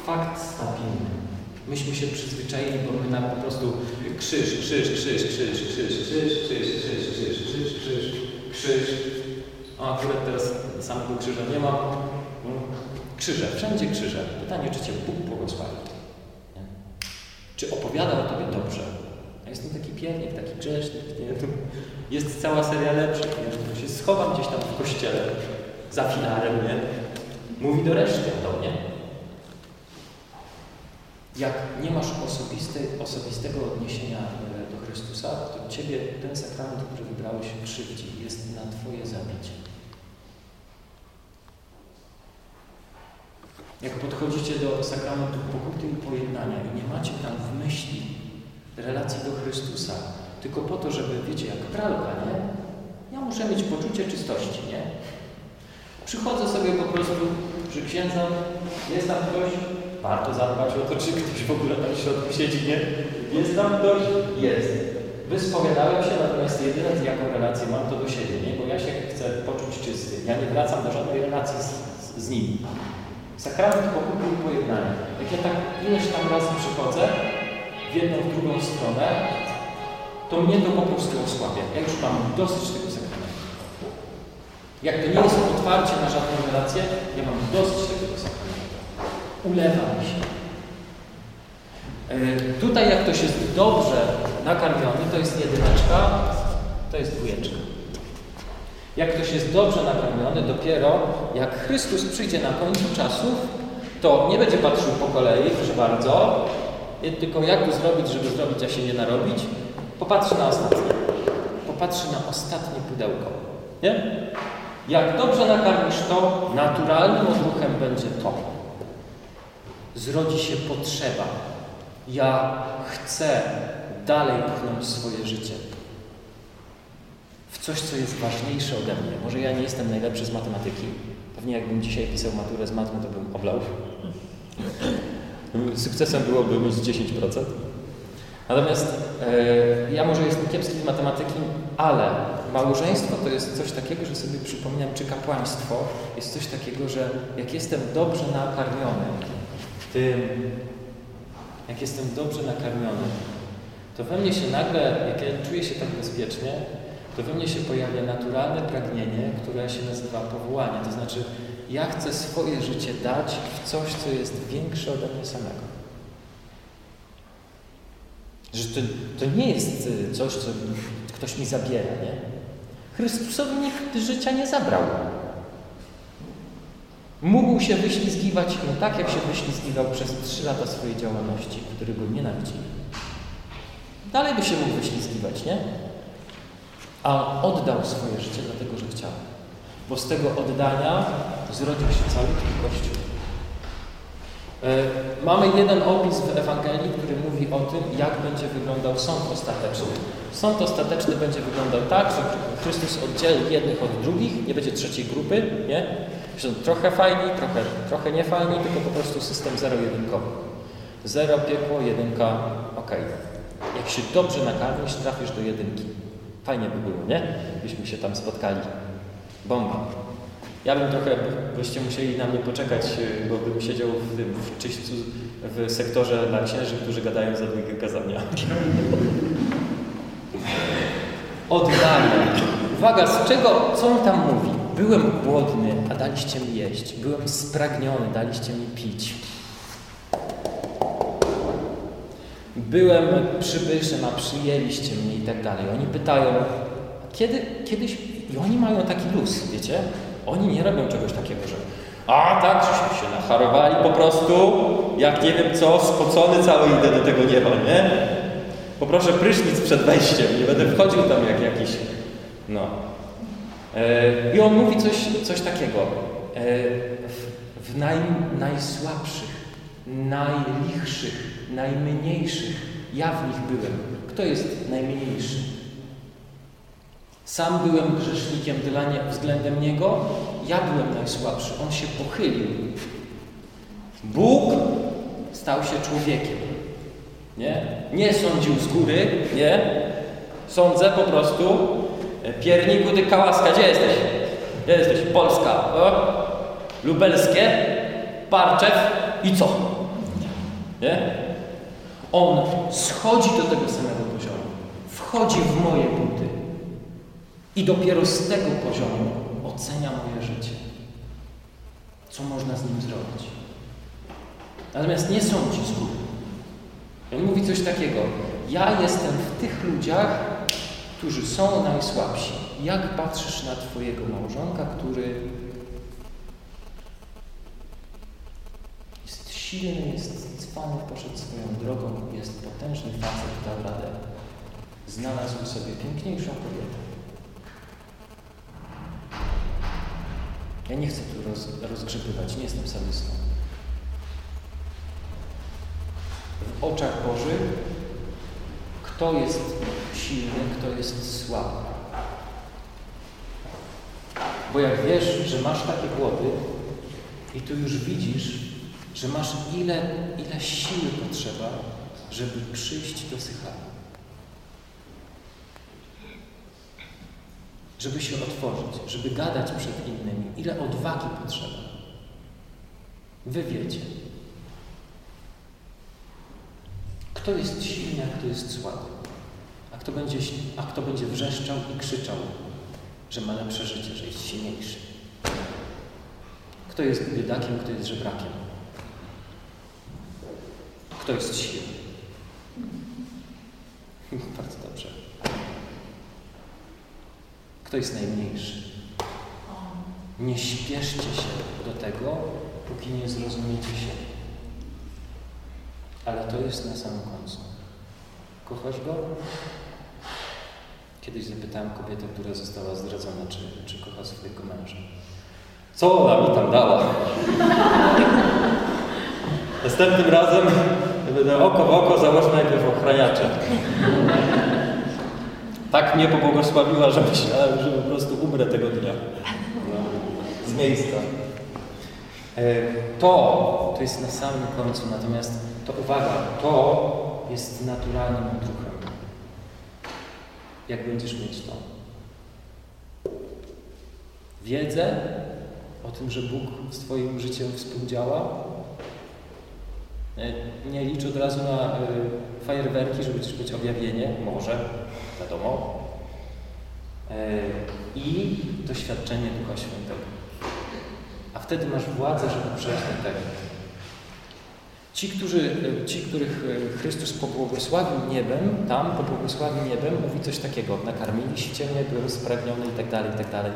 Fakt stabilny. Myśmy się przyzwyczaili, bo my nam po prostu krzyż, krzyż, krzyż, krzyż, krzyż, krzyż, krzyż, krzyż, krzyż, krzyż, krzyż, krzyż. O, akurat teraz samego krzyża nie ma. Krzyże, wszędzie krzyże. Pytanie, czy Cię Bóg błogosławi? Nie? Czy opowiada o Tobie dobrze? Ja jestem taki piernik, taki grzesznik, nie? Jest cała seria lepszych, nie? się schowam gdzieś tam w kościele za filarem, nie? Mówi do reszty do mnie. Jak nie masz osobistego odniesienia do Chrystusa, to Ciebie ten sakrament, który wybrałeś, krzywdzi. Jest na Twoje zabicie. Jak podchodzicie do sakramentu pokuty i pojednania i nie macie tam w myśli relacji do Chrystusa, tylko po to, żeby, wiecie, jak pralka, nie? Ja muszę mieć poczucie czystości, nie? Przychodzę sobie po prostu przy księdza, jest tam ktoś, warto zadbać o to, czy ktoś w ogóle tam w środku siedzi, nie? Jest tam ktoś? Jest. Wyspowiadałem się, natomiast jedyne, jaką relację mam, to do siebie, nie? Bo ja się chcę poczuć czysty. Ja nie wracam do żadnej relacji z, z, nim. Sakrament pokuty i pojednania. Jak ja tak ileś tam razy przychodzę, w jedną, w drugą stronę, to mnie to po prostu osłabia. Ja już mam dosyć tego. Jak to nie jest otwarcie na żadną relację, ja mam dosyć tego sakramentu. Się. Yy, tutaj jak ktoś jest dobrze nakarmiony, to jest jedyneczka, to jest dwójeczka. Jak ktoś jest dobrze nakarmiony, dopiero jak Chrystus przyjdzie na końcu czasów, to nie będzie patrzył po kolei, proszę bardzo, tylko jak to zrobić, żeby zrobić, a się nie narobić, popatrzy na ostatnie. Popatrzy na ostatnie pudełko. Nie? Jak dobrze nakarmisz to, naturalnym odruchem będzie to. Zrodzi się potrzeba. Ja chcę dalej pchnąć swoje życie w coś, co jest ważniejsze ode mnie. Może ja nie jestem najlepszy z matematyki. Pewnie jakbym dzisiaj pisał maturę z matmy, to bym oblał. Sukcesem byłoby mieć 10%. Natomiast e, ja może jestem kiepski z matematyki, ale małżeństwo to jest coś takiego, że sobie przypominam, czy kapłaństwo jest coś takiego, że jak jestem dobrze nakarmiony tym, jak jestem dobrze nakarmiony, to we mnie się nagle, jak ja czuję się tak bezpiecznie, to we mnie się pojawia naturalne pragnienie, które się nazywa powołanie. To znaczy, ja chcę swoje życie dać w coś, co jest większe ode mnie samego. Że to, to nie jest y, coś, co ktoś mi zabiera, nie? Chrystusowi nikt życia nie zabrał. Mógł się wyślizgiwać im tak, jak się wyślizgiwał przez trzy lata swojej działalności, który go nienawidzili. Dalej by się mógł wyślizgiwać, nie? A oddał swoje życie dlatego, że chciał. Bo z tego oddania zrodził się cały Kościół. Mamy jeden opis w Ewangelii, który mówi o tym, jak będzie wyglądał sąd ostateczny. Sąd ostateczny będzie wyglądał tak, że Chrystus oddzieli jednych od drugich, nie będzie trzeciej grupy, nie? Są trochę fajni, trochę, trochę niefajni, tylko po prostu system zero-jedynkowy. Zero, piekło, jedynka, ok. Jak się dobrze nakarmisz, trafisz do jedynki. Fajnie by było, nie? Byśmy się tam spotkali. Bomba. Ja bym trochę, byście musieli na mnie poczekać, y, bo bym siedział w tym, w czyśćcu, w sektorze dla księży, którzy gadają za długie kazania. Oddanie. Uwaga, z czego, co on tam mówi? Byłem głodny, a daliście mi jeść. Byłem spragniony, daliście mi pić. Byłem przybyszem, a przyjęliście mnie i tak dalej. Oni pytają, kiedy, kiedyś, i oni mają taki luz, wiecie? Oni nie robią czegoś takiego, że a tak, żeśmy się nacharowali po prostu, jak nie wiem co, spocony cały idę do tego nieba, nie? Poproszę prysznic przed wejściem, nie będę wchodził tam jak jakiś, no. E, I on mówi coś, coś takiego. E, w, w naj, najsłabszych, najlichszych, najmniejszych, ja w nich byłem. Kto jest najmniejszy? Sam byłem grzesznikiem dla nie, względem Niego, ja byłem najsłabszy. On się pochylił. Bóg stał się człowiekiem. Nie? Nie sądził z góry, nie? Sądzę po prostu. Pierniku, ty kałaska, gdzie jesteś? Gdzie jesteś? Polska. O? Lubelskie, Parczew i co? Nie? On schodzi do tego samego poziomu. Wchodzi w moje buty. I dopiero z tego poziomu ocenia moje życie. Co można z nim zrobić? Natomiast nie sądzi z góry. On mówi coś takiego. Ja jestem w tych ludziach, którzy są najsłabsi. Jak patrzysz na Twojego małżonka, który jest silny, jest cwany, poszedł swoją drogą, jest potężny facet, dał radę. Znalazł sobie piękniejszą kobietę. Ja nie chcę tu roz, rozgrzebywać, nie jestem sadystą. W oczach Bożych kto jest silny, kto jest słaby. Bo jak wiesz, że masz takie głody i tu już widzisz, że masz ile, ile siły potrzeba, żeby przyjść do Sycharu. Żeby się otworzyć, żeby gadać przed innymi. Ile odwagi potrzeba. Wy wiecie. Kto jest silny, a kto jest słaby? A kto będzie, a kto będzie wrzeszczał i krzyczał, że ma lepsze życie, że jest silniejszy? Kto jest biedakiem, kto jest żebrakiem? Kto jest silny? Bardzo dobrze. Kto jest najmniejszy? Nie śpieszcie się do tego, póki nie zrozumiecie się. Ale to jest na samym końcu. Kochasz go? Kiedyś zapytałem kobietę, która została zdradzona, czy, czy kocha swojego męża. Co ona mi tam dała? Następnym razem będę oko w oko, założę najpierw ochraniacze. Tak mnie pobłogosławiła, że myślałem, że po prostu umrę tego dnia. Z miejsca. To, to jest na samym końcu, natomiast to uwaga, to jest naturalnym odruchem. Jak będziesz mieć to? Wiedzę o tym, że Bóg z Twoim życiem współdziała. Nie licz od razu na y, fajerwerki, żeby też być objawienie, może, wiadomo. Y, I doświadczenie Ducha Świętego. A wtedy masz władzę, żeby przejść do tego. Ci, którzy, ci, których Chrystus pobłogosławił niebem, tam pobłogosławił niebem, mówi coś takiego. Nakarmiliście mnie, byłem spragniony i tak dalej, i tak.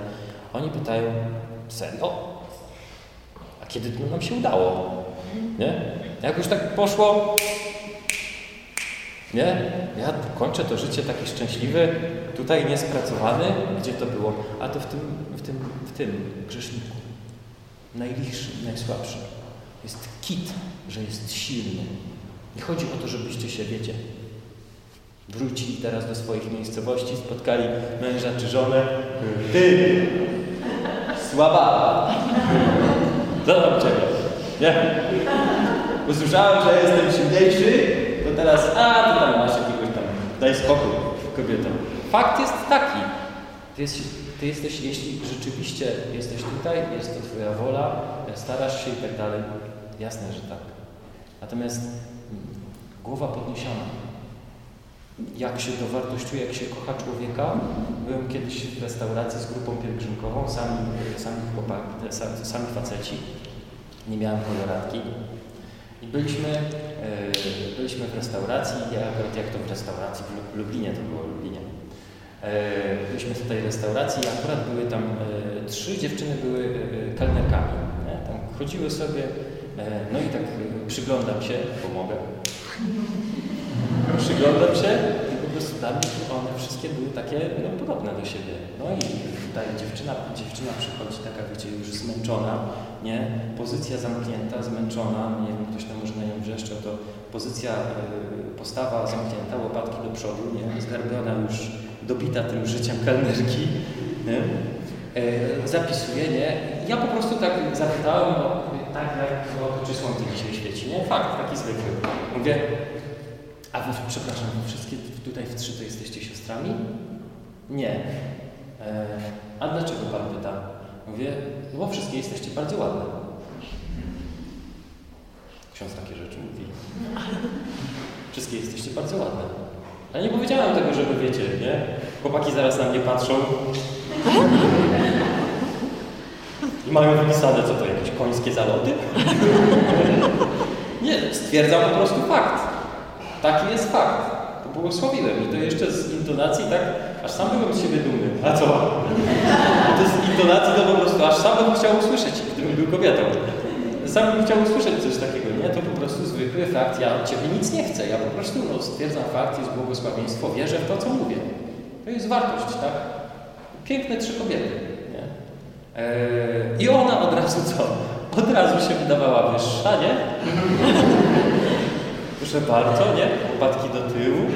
Oni pytają, serio? A kiedy to nam się udało? Nie? Jak już tak poszło, nie? Ja kończę to życie taki szczęśliwy, tutaj niespracowany. Gdzie to było? A to w tym, w tym, w tym grzeszniku. Najlichszym, najsłabszym. Jest kit, że jest silny. Nie chodzi o to, żebyście się, wiecie, wrócili teraz do swoich miejscowości, spotkali męża czy żonę. Ty! Słaba! Co tam ciebie? Nie? Usłyszałem, że jestem silniejszy, teraz, a, to tam masz jakiegoś Daj spokój kobietom. Fakt jest taki. Ty, jest, ty jesteś, jeśli rzeczywiście jesteś tutaj, jest to Twoja wola, starasz się i tak dalej. Jasne, że tak. Natomiast mm, głowa podniesiona. Jak się dowartościuje, jak się kocha człowieka. Byłem kiedyś w restauracji z grupą pielgrzymkową, sami, sami, chłopaki, sami faceci. Nie miałem koloratki. Byliśmy, e, byliśmy w restauracji, ja akurat jak to w restauracji, w Lublinie to było w Lublinie. E, byliśmy w tej restauracji i akurat były tam e, trzy dziewczyny były kelnerkami. Tam chodziły sobie, no i tak przyglądam się, pomogę. Przyglądam się i po prostu dla mnie one wszystkie były takie no, podobne do siebie. No i tutaj dziewczyna, dziewczyna przychodzi taka, wiecie, już zmęczona, nie? Pozycja zamknięta, zmęczona, nie wiem, ktoś tam może na nią wrzeszczał, to pozycja, y, postawa zamknięta, łopatki do przodu, nie? Zgarbiona już, dobita tym życiem kelnerki, nie? E, zapisuje, nie? Ja po prostu tak zapytałem, no, tak jak, no, czy słońce dzisiaj świeci, nie? Fakt, taki zwykły. Mówię, a wy, przepraszam, wszystkie tutaj w trzy to jesteście siostrami? Nie. E, a dlaczego pan pyta? Mówię, no bo wszystkie jesteście bardzo ładne. Ksiądz takie rzeczy mówi. Wszystkie jesteście bardzo ładne. Ale nie powiedziałem tego, żeby wiecie, nie? Chłopaki zaraz na mnie patrzą. I mają wypisane, co to, jakieś końskie zaloty? Nie, stwierdzam po prostu fakt. Taki jest fakt. Pobłogosławiłem i to jeszcze z intonacji tak, aż sam byłem z siebie dumny. A co? To z intonacji to po prostu, aż sam bym chciał usłyszeć, gdybym był kobietą. Sam bym chciał usłyszeć coś takiego, nie? To po prostu zwykły fakt. Ja od Ciebie nic nie chcę. Ja po prostu no, stwierdzam fakt, jest błogosławieństwo, wierzę w to, co mówię. To jest wartość, tak? Piękne trzy kobiety, nie? Eee, I ona od razu co? Od razu się wydawała wyższa, nie? Proszę bardzo, nie? Łopatki do tyłu.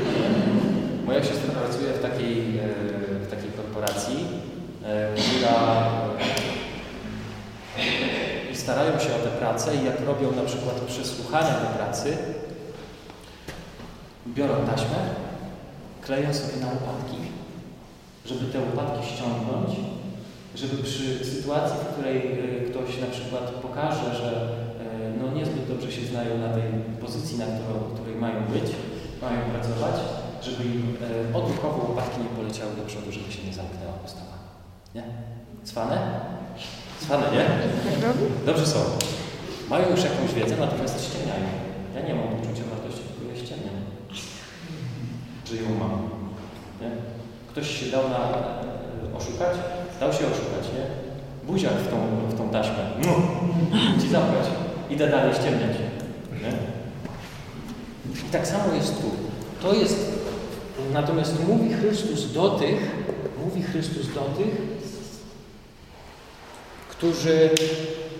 Moja siostra pracuje w takiej, e, w takiej korporacji, e, która i starają się o tę pracę i jak robią na przykład przesłuchania do pracy, biorą taśmę, kleją sobie na łopatki, żeby te łopatki ściągnąć, żeby przy sytuacji, w której e, ktoś na przykład pokaże, że niezbyt dobrze się znają na tej pozycji, na którą, której mają być, mają pracować, żeby im e, odruchowo łopatki nie poleciały do przodu, żeby się nie zamknęła postawa. Nie? Cwane? Cwane, nie? Dobrze są. Mają już jakąś wiedzę, natomiast ściemniają. Ja nie mam poczucia wartości, tylko ja ściemniam. Że ją mam. Nie? Ktoś się dał na e, oszukać? Dał się oszukać, nie? Buziak w tą, w tą taśmę. No. Ci zapłać idę dalej ściemniać. Nie? I tak samo jest tu. To jest, natomiast mówi Chrystus do tych, mówi Chrystus do tych, którzy,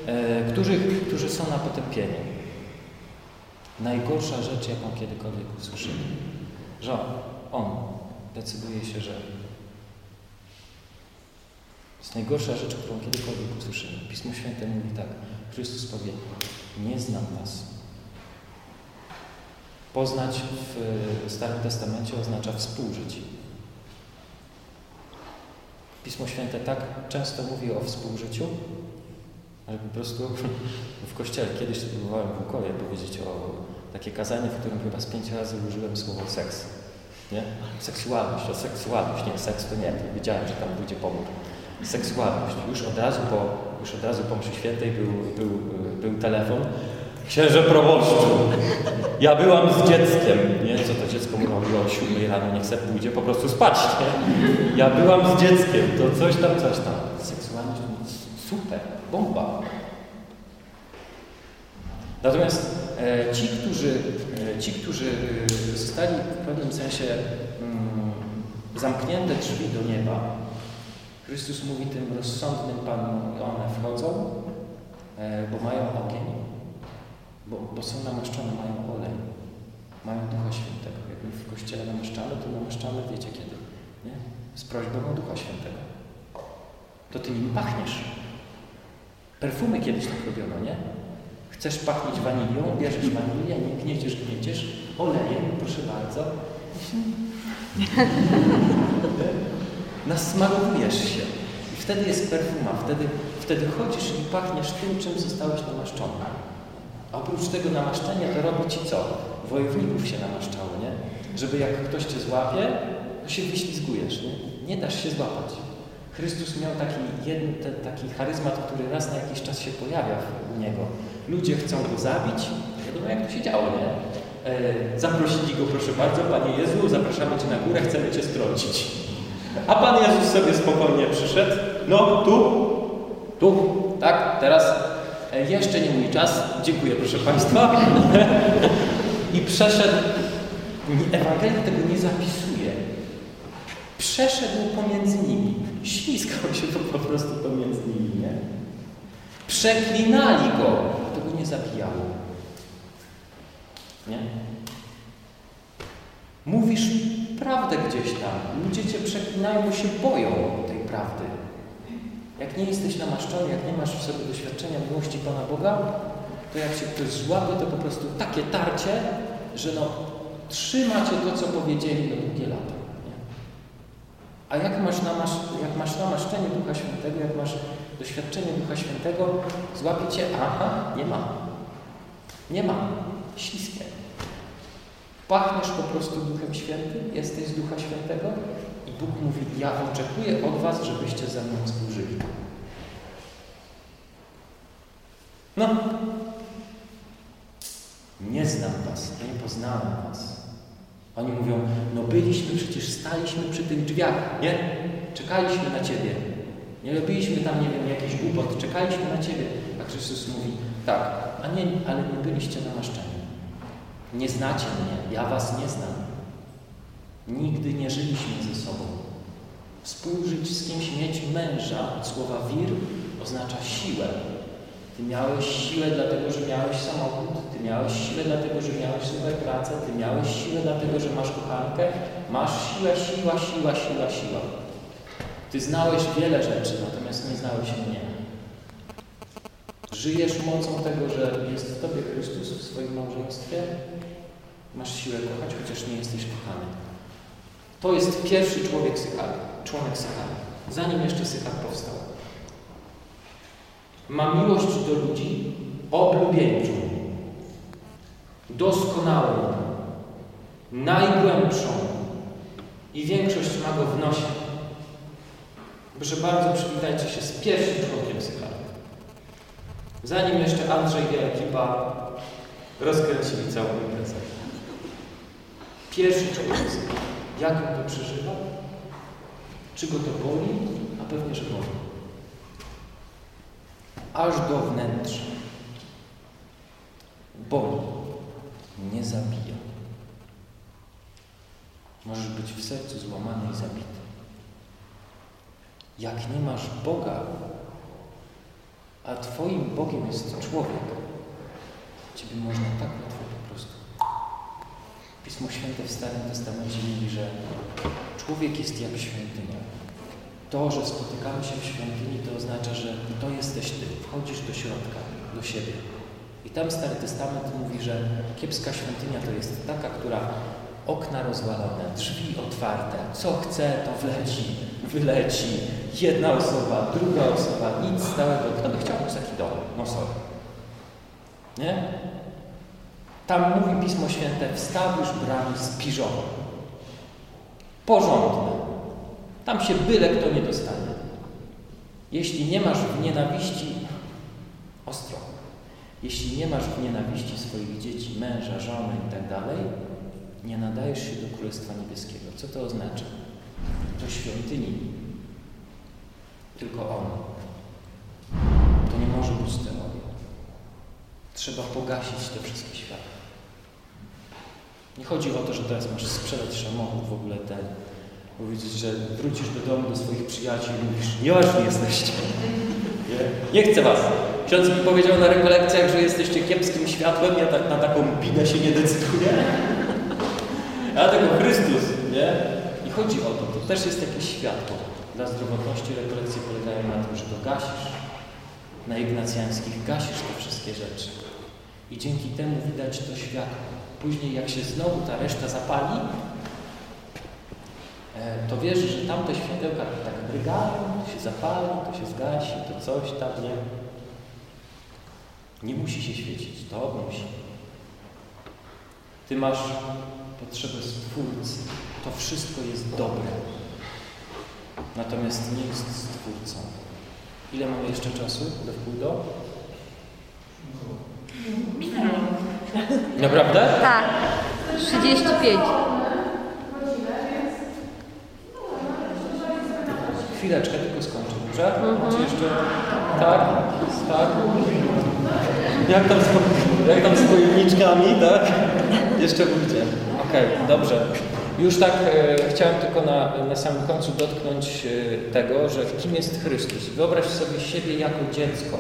e, którzy, którzy są na potępieniu. Najgorsza rzecz, jaką kiedykolwiek usłyszyli, że on decyduje się, że to jest najgorsza rzecz, którą kiedykolwiek usłyszymy. Pismo Święte mówi tak. Chrystus powie, nie znam was. Poznać w Starym Testamencie oznacza współżyć. Pismo Święte tak często mówi o współżyciu, że po prostu w kościele kiedyś próbowałem w Łukowie powiedzieć o takie kazanie, w którym chyba z pięć razy użyłem słowo seks. Nie? Seksualność, o seksualność, nie, seks to nie, to wiedziałem, że tam pójdzie pomór seksualność. Już od razu po, już od razu po mszy świętej był, był, był telefon. Księże proboszczu, ja byłam z dzieckiem. Nie, co to dziecko mówiło o siódmej rano, niech se pójdzie po prostu spać, nie? Ja byłam z dzieckiem, to coś tam, coś tam. Seksualność, super, bomba. Natomiast e, ci, którzy, e, ci, którzy e, zostali w pewnym sensie mm, zamknięte drzwi do nieba, Chrystus mówi tym rozsądnym Panom, one wchodzą, e, bo mają ogień, bo, bo są namaszczone, mają olej, mają Ducha Świętego. Jakby w Kościele namaszczamy, to namaszczamy, wiecie kiedy, nie? Z prośbą o Ducha Świętego. To Ty nim pachniesz. Perfumy kiedyś tak robiono, nie? Chcesz pachnieć wanilią, bierzesz wanilię, nie gnieciesz, gnieciesz, olejem, proszę bardzo, Nasmarowujesz się. I wtedy jest perfuma, wtedy, wtedy chodzisz i pachniesz tym, czym zostałeś namaszczony. A oprócz tego namaszczenia to robi ci co? Wojowników się namaszczało, nie? Żeby jak ktoś cię złapie, to się wyślizgujesz, nie? Nie dasz się złapać. Chrystus miał taki, jeden, taki charyzmat, który raz na jakiś czas się pojawia u Niego. Ludzie chcą Go zabić. Wiadomo, jak to się działo, nie? E, zaprosili Go, proszę bardzo, Panie Jezu, zapraszamy Cię na górę, chcemy Cię strącić. A Pan Jezus sobie spokojnie przyszedł. No, tu, tu, tak, teraz e, jeszcze nie mój czas. Dziękuję, proszę Państwa. I przeszedł. Ewangelia tego nie zapisuje. Przeszedł pomiędzy nimi. Śliskał się po prostu pomiędzy nimi, nie? Przeklinali go, a to go nie zabijało. Nie? Mówisz prawdę gdzieś tam. Ludzie cię przeklinają, bo się boją tej prawdy. Jak nie jesteś namaszczony, jak nie masz w sobie doświadczenia miłości Pana Boga, to jak się ktoś złapie, to po prostu takie tarcie, że no trzymacie to, co powiedzieli do długie lata. Nie? A jak masz, namasz, jak masz namaszczenie Ducha Świętego, jak masz doświadczenie Ducha Świętego, złapiecie, aha, nie ma. Nie ma. Śliskie. Pachniesz po prostu Duchem Świętym, jesteś z Ducha Świętego i Bóg mówi, ja oczekuję od was, żebyście ze mną współżyli. No, nie znam was, nie poznałem was. Oni mówią, no byliśmy, przecież staliśmy przy tych drzwiach, nie? Czekaliśmy na Ciebie. Nie robiliśmy tam, nie wiem, jakiś głupot, czekaliśmy na Ciebie. A Chrystus mówi, tak, a nie, ale nie byliście namaszczeni. Nie znacie mnie, ja was nie znam. Nigdy nie żyliśmy ze sobą. Współżyć z kimś, mieć męża od słowa wir oznacza siłę. Ty miałeś siłę dlatego, że miałeś samochód, ty miałeś siłę dlatego, że miałeś super pracę, ty miałeś siłę dlatego, że masz kochankę. Masz siłę, siła, siła, siła, siła. Ty znałeś wiele rzeczy, natomiast nie znałeś mnie. Żyjesz mocą tego, że jest w Tobie Chrystus w swoim małżeństwie. Masz siłę kochać, chociaż nie jesteś kochany. To jest pierwszy człowiek Sychary, członek Sychary, zanim jeszcze Sychar powstał. Ma miłość do ludzi oblubieńczą, doskonałą, najgłębszą i większość ma go w nosie. Proszę bardzo, przywitajcie się z pierwszym członkiem Sychary. Zanim jeszcze Andrzej i ekipa rozkręcili całą imprezę. Pierwszy człowiek. Jak on to przeżywa? Czy go to boli? A pewnie, że boli. Aż do wnętrza. Boli. Nie zabija. Możesz być w sercu złamany i zabity. Jak nie masz Boga, a Twoim Bogiem jest człowiek, Ciebie można tak łatwo po prostu. Pismo Święte w Starym Testamencie mówi, że człowiek jest jak świątynia. To, że spotykamy się w świątyni, to oznacza, że to jesteś Ty. Wchodzisz do środka, do siebie. I tam Stary Testament mówi, że kiepska świątynia to jest taka, która okna rozwalone, drzwi otwarte, co chce, to wleci, wyleci. Jedna osoba, druga osoba, nic stałego. Kto by chciał mieć taki dom? No sorry. Nie? Tam mówi Pismo Święte, wstawisz bramy z piżonem. Porządne. Tam się byle kto nie dostanie. Jeśli nie masz w nienawiści, ostro, jeśli nie masz w nienawiści swoich dzieci, męża, żony i tak nie nadajesz się do Królestwa Niebieskiego. Co to oznacza? Do świątyni. Tylko On. To nie może być teoria. Trzeba pogasić te wszystkie światła. Nie chodzi o to, że teraz masz sprzedać samochód w ogóle ten, powiedzieć, że wrócisz do domu, do swoich przyjaciół i mówisz, nieważni jesteście. Nie? nie chcę was. Ksiądz mi powiedział na rekolekcjach, że jesteście kiepskim światłem, ja tak na taką binę się nie decyduję. A tego Chrystus, nie? Chodzi o to, to też jest jakieś światło. Dla zdrowotności rekolekcje polegają na tym, że to gasisz. Na ignacjańskich gasisz te wszystkie rzeczy. I dzięki temu widać to światło. Później jak się znowu ta reszta zapali, e, to wiesz, że tamte światełka tak brygają, to się zapali, to się zgasi, to coś tam, nie? Nie musi się świecić, to musi. Ty masz potrzebę Stwórcy. To wszystko jest dobre. Natomiast nie jest Stwórcą. Ile mamy jeszcze czasu do wpół do? Naprawdę?
Tak. 35.
Chwileczkę tylko skończę, dobrze? Macie jeszcze... Tak? Tak? Jak tam z, jak tam z pojemniczkami, tak? Jeszcze ujdzie. Okej, dobrze. Już tak e, chciałem tylko na, na samym końcu dotknąć e, tego, że kim jest Chrystus. Wyobraź sobie siebie jako dziecko.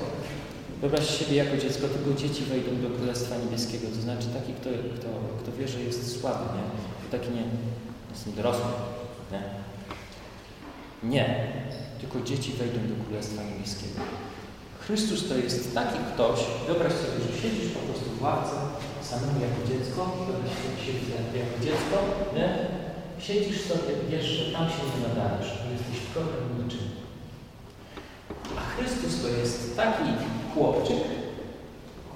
Wyobraź siebie jako dziecko, tylko dzieci wejdą do Królestwa Niebieskiego. To znaczy taki, kto, kto, kto wie, że jest słaby, nie? Taki nie, jest niedorosły, nie? Nie, tylko dzieci wejdą do Królestwa Niebieskiego. Chrystus to jest taki ktoś, wyobraź sobie, że siedzisz po prostu w ławce, samemu jako dziecko, siebie jako dziecko, nie? Siedzisz sobie, wiesz, że tam się nie nadajesz, że jesteś trochę niczym. A Chrystus to jest taki chłopczyk,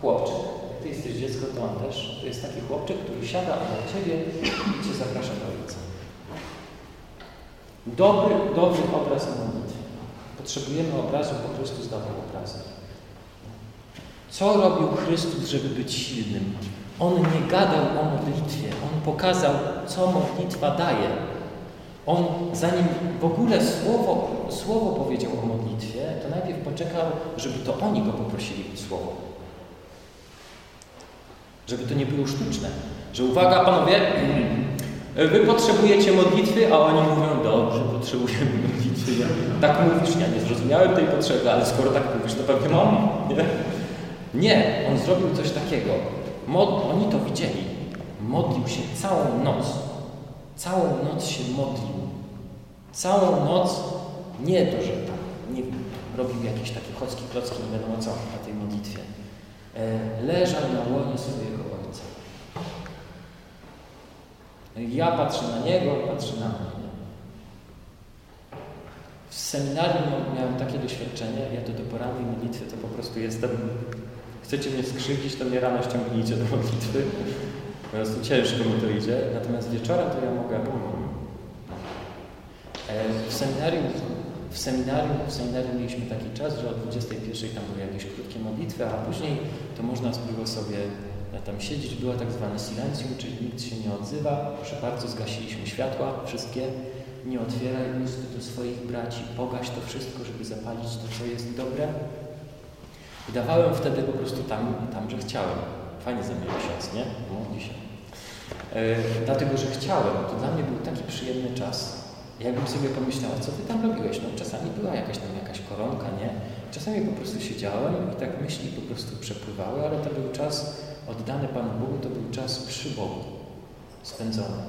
chłopczyk, ty jesteś dziecko, to on też, to jest taki chłopczyk, który siada obok ciebie i cię zaprasza do Ojca. Dobry, dobry obraz o modlitwie. Potrzebujemy obrazu, bo Chrystus dawał obrazy. Co robił Chrystus, żeby być silnym? On nie gadał o modlitwie. On pokazał, co modlitwa daje. On, zanim w ogóle słowo, słowo powiedział o modlitwie, to najpierw poczekał, żeby to oni go poprosili o słowo. Żeby to nie było sztuczne. Że uwaga, panowie, wy potrzebujecie modlitwy, a oni mówią, dobrze, potrzebujemy modlitwy. Tak mówisz, ja nie zrozumiałem tej potrzeby, ale skoro tak mówisz, to pewnie mam. Nie, nie on zrobił coś takiego. Mod, oni to widzieli. Modlił się całą noc. Całą noc się modlił. Całą noc nie to, że tam nie robił jakieś takie chocki, klocki, nie wiadomo co na tej modlitwie. E, leżał na łonie swojego ojca. Ja patrzę na niego, on patrzy na mnie. W seminarium miałem takie doświadczenie, ja to do porannej modlitwy to po prostu jestem, chcecie mnie skrzywdzić, to mnie rano ściągnijcie do modlitwy. Po prostu ciężko mi to idzie, natomiast wieczorem to ja mogę... E, W seminarium, w seminarium, w seminarium mieliśmy taki czas, że o 21 tam były jakieś krótkie modlitwy, a później to można było sobie tam siedzieć. Była tak zwane silencjum, czyli nikt się nie odzywa. Proszę bardzo, zgasiliśmy światła, wszystkie. Nie otwieraj ust do swoich braci, pogaś to wszystko, żeby zapalić to, co jest dobre. I dawałem wtedy po prostu tam, tam że chciałem. Fajnie ze mnie ksiądz, nie? Modli się. E, dlatego, że chciałem. To dla mnie był taki przyjemny czas. Jakbym sobie pomyślała, co ty tam robiłeś? No czasami była jakaś tam jakaś koronka, nie? Czasami po prostu siedziałem i tak myśli po prostu przepływały, ale to był czas oddany Panu Bogu, to był czas przy Bogu spędzony.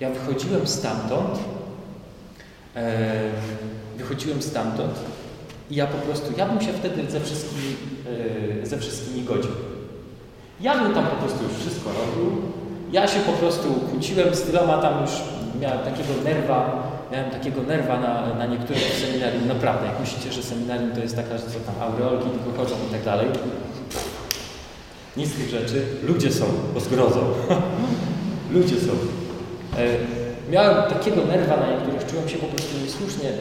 Ja wychodziłem stamtąd, e, wychodziłem stamtąd i ja po prostu, ja bym się wtedy ze wszystkimi, e, ze wszystkimi godził. Ja bym tam po prostu już wszystko robił. Ja się po prostu kłóciłem z tyloma tam już, miałem takiego nerwa, miałem takiego nerwa na, na niektórych seminarium, naprawdę. Jak myślicie, że seminarium to jest taka, że co tam, aureolki tylko chodzą i tak dalej. Nic z tych rzeczy. Ludzie są, bo zgrodzą. Ludzie są. E, miałem takiego nerwa na niektórych, czułem się po prostu niesłusznie e,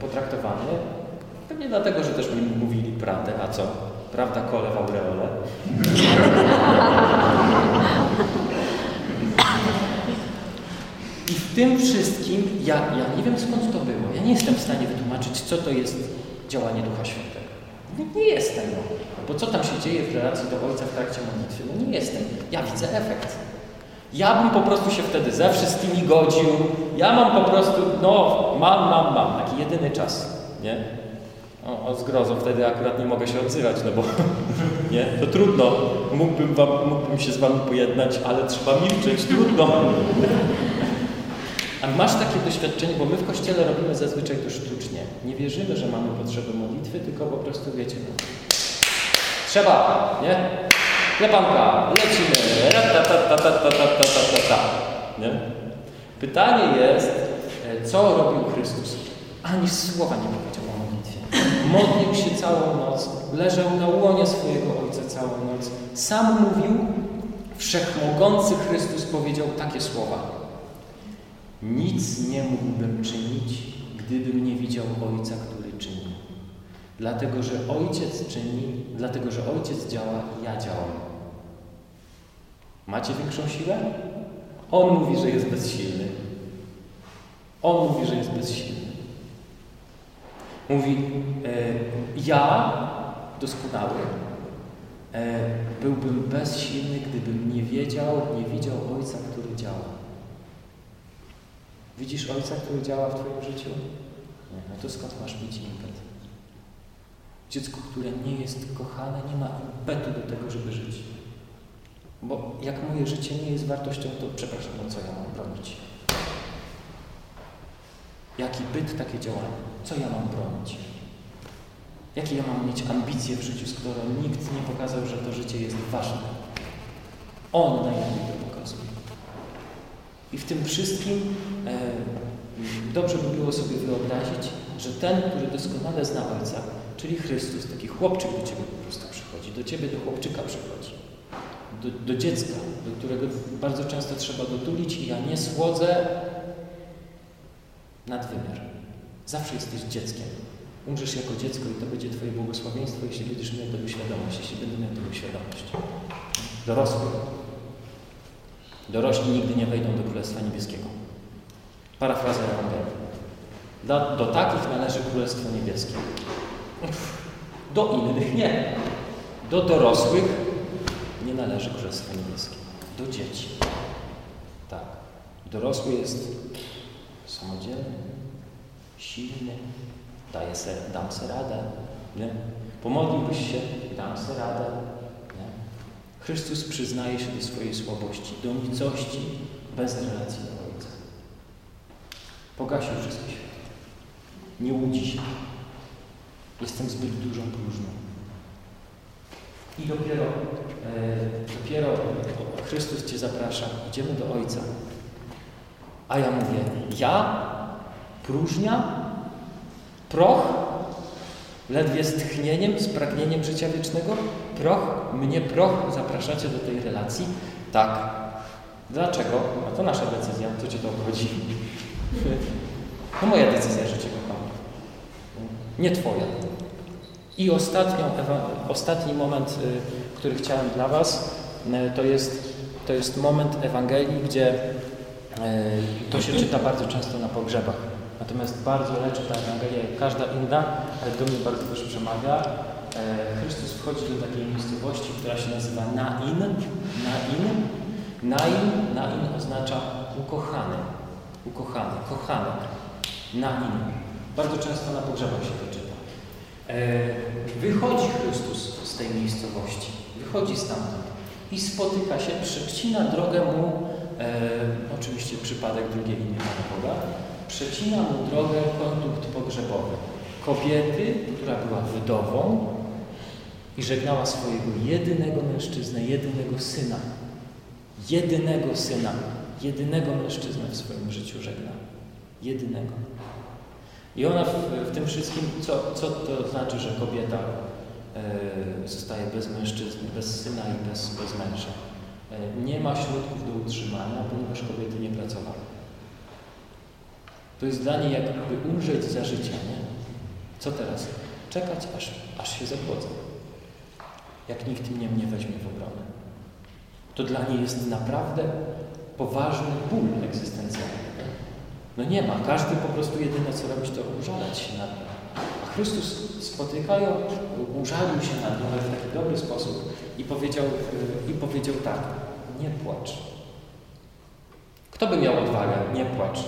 potraktowany. Pewnie dlatego, że też mi mówili prawdę, a co? Prawda kole w aureole. I w tym wszystkim, ja, ja nie wiem skąd to było. Ja nie jestem w stanie wytłumaczyć, co to jest działanie Ducha Świętego. Nie, jestem. Bo co tam się dzieje w relacji do Ojca w trakcie modlitwy? No nie jestem. Ja widzę efekt. Ja bym po prostu się wtedy ze wszystkimi godził. Ja mam po prostu, no, mam, mam, mam. Taki jedyny czas, nie? O, o zgrozo, wtedy akurat nie mogę się odzywać, no bo nie, to trudno. Mógłbym, wam, mógłbym się z wami pojednać, ale trzeba milczeć, trudno. A masz takie doświadczenie, bo my w Kościele robimy zazwyczaj to sztucznie. Nie wierzymy, że mamy potrzebę modlitwy, tylko po prostu wiecie, no, trzeba, nie? Klepanka, lecimy, ta, ta, ta, ta, ta, ta, ta, ta, ta, ta, nie? Pytanie jest, e, co robił Chrystus. Ani słowa nie powiedział. Modlił się całą noc, leżał na łonie swojego Ojca całą noc. Sam mówił, wszechmogący Chrystus powiedział takie słowa. Nic nie mógłbym czynić, gdybym nie widział Ojca, który czyni. Dlatego, że Ojciec czyni, dlatego, że Ojciec działa, ja działam. Macie większą siłę? On mówi, że jest bezsilny. On mówi, że jest bezsilny. Mówi, e, ja, doskonały, e, byłbym bezsilny, gdybym nie wiedział, nie widział Ojca, który działa. Widzisz Ojca, który działa w Twoim życiu? Nie, no to skąd masz mieć impet? Dziecko, które nie jest kochane, nie ma impetu do tego, żeby żyć. Bo jak moje życie nie jest wartością, to przepraszam, no co ja mam bronić? Jaki byt, takie działanie? Co ja mam bronić? Jakie ja mam mieć ambicje w życiu, skoro nikt nie pokazał, że to życie jest ważne? On najlepiej to pokazuje. I w tym wszystkim e, dobrze by było sobie wyobrazić, że ten, który doskonale zna Ojca, czyli Chrystus, taki chłopczyk do Ciebie po prostu przychodzi, do Ciebie, do chłopczyka przychodzi, do, do dziecka, do którego bardzo często trzeba dotulić i ja nie słodzę nadwymiar. Zawsze jesteś dzieckiem. Umrzesz jako dziecko i to będzie Twoje błogosławieństwo, jeśli będziesz miał tego świadomość, jeśli będę miał tego świadomość. Dorosły. Dorośli nigdy nie wejdą do Królestwa Niebieskiego. Parafraza Ewangelii. Do, do takich należy Królestwo Niebieskie. Do innych nie. Do dorosłych nie należy Królestwo Niebieskie. Do dzieci. Tak. Dorosły jest samodzielny, silny, daje se, dam se radę. Nie? Pomodliłbyś się, dam se radę. Nie? Chrystus przyznaje się do swojej słabości, do nicości, bez relacji do Ojca. Pogasił wszystkie światło. Nie łudzi się. Jestem zbyt dużą próżną. I dopiero, e, dopiero Chrystus Cię zaprasza. Idziemy do Ojca. A ja mówię, ja? Próżnia? Proch? Ledwie z tchnieniem, z pragnieniem życia wiecznego? Proch? Mnie proch zapraszacie do tej relacji? Tak. Dlaczego? A to nasza decyzja. Co Cię to obchodzi? To moja decyzja, że Cię kocham. Nie Twoja. I ostatni moment, y, który chciałem dla Was, y, to jest, to jest moment Ewangelii, gdzie to się czyta bardzo często na pogrzebach. Natomiast bardzo leczy ta Ewangelia, każda inna, ale do mnie bardzo też przemawia. Chrystus wchodzi do takiej miejscowości, która się nazywa Nain. Nain. Nain, Nain oznacza ukochany. Ukochany, kochanek. Nain. Bardzo często na pogrzebach się to czyta. Wychodzi Chrystus z tej miejscowości, wychodzi stamtąd i spotyka się, przecina drogę mu, e, oczywiście przypadek drugiej Pana Boga, przecina mu drogę kondukt pogrzebowy. Kobiety, która była wdową i żegnała swojego jedynego mężczyznę, jedynego syna. Jedynego syna, jedynego mężczyznę w swoim życiu żegna. Jedynego. I ona w, w tym wszystkim, co, co to znaczy, że kobieta e, zostaje bez mężczyzny, bez syna i bez, bez męża? E, nie ma środków do utrzymania, ponieważ kobiety nie pracowały. To jest dla niej jakby umrzeć za życia, nie? Co teraz? Czekać, aż, aż się zapłodzę. Jak nikt mnie nie weźmie w obronę. To dla niej jest naprawdę poważny ból egzystencjalny. No nie ma. Każdy po prostu jedyne co robić, to użalać się nad nią. A Chrystus spotyka ją, użalił się nad nią w taki dobry sposób i powiedział, i powiedział tak, nie płacz. Kto by miał odwagę? Nie płacz.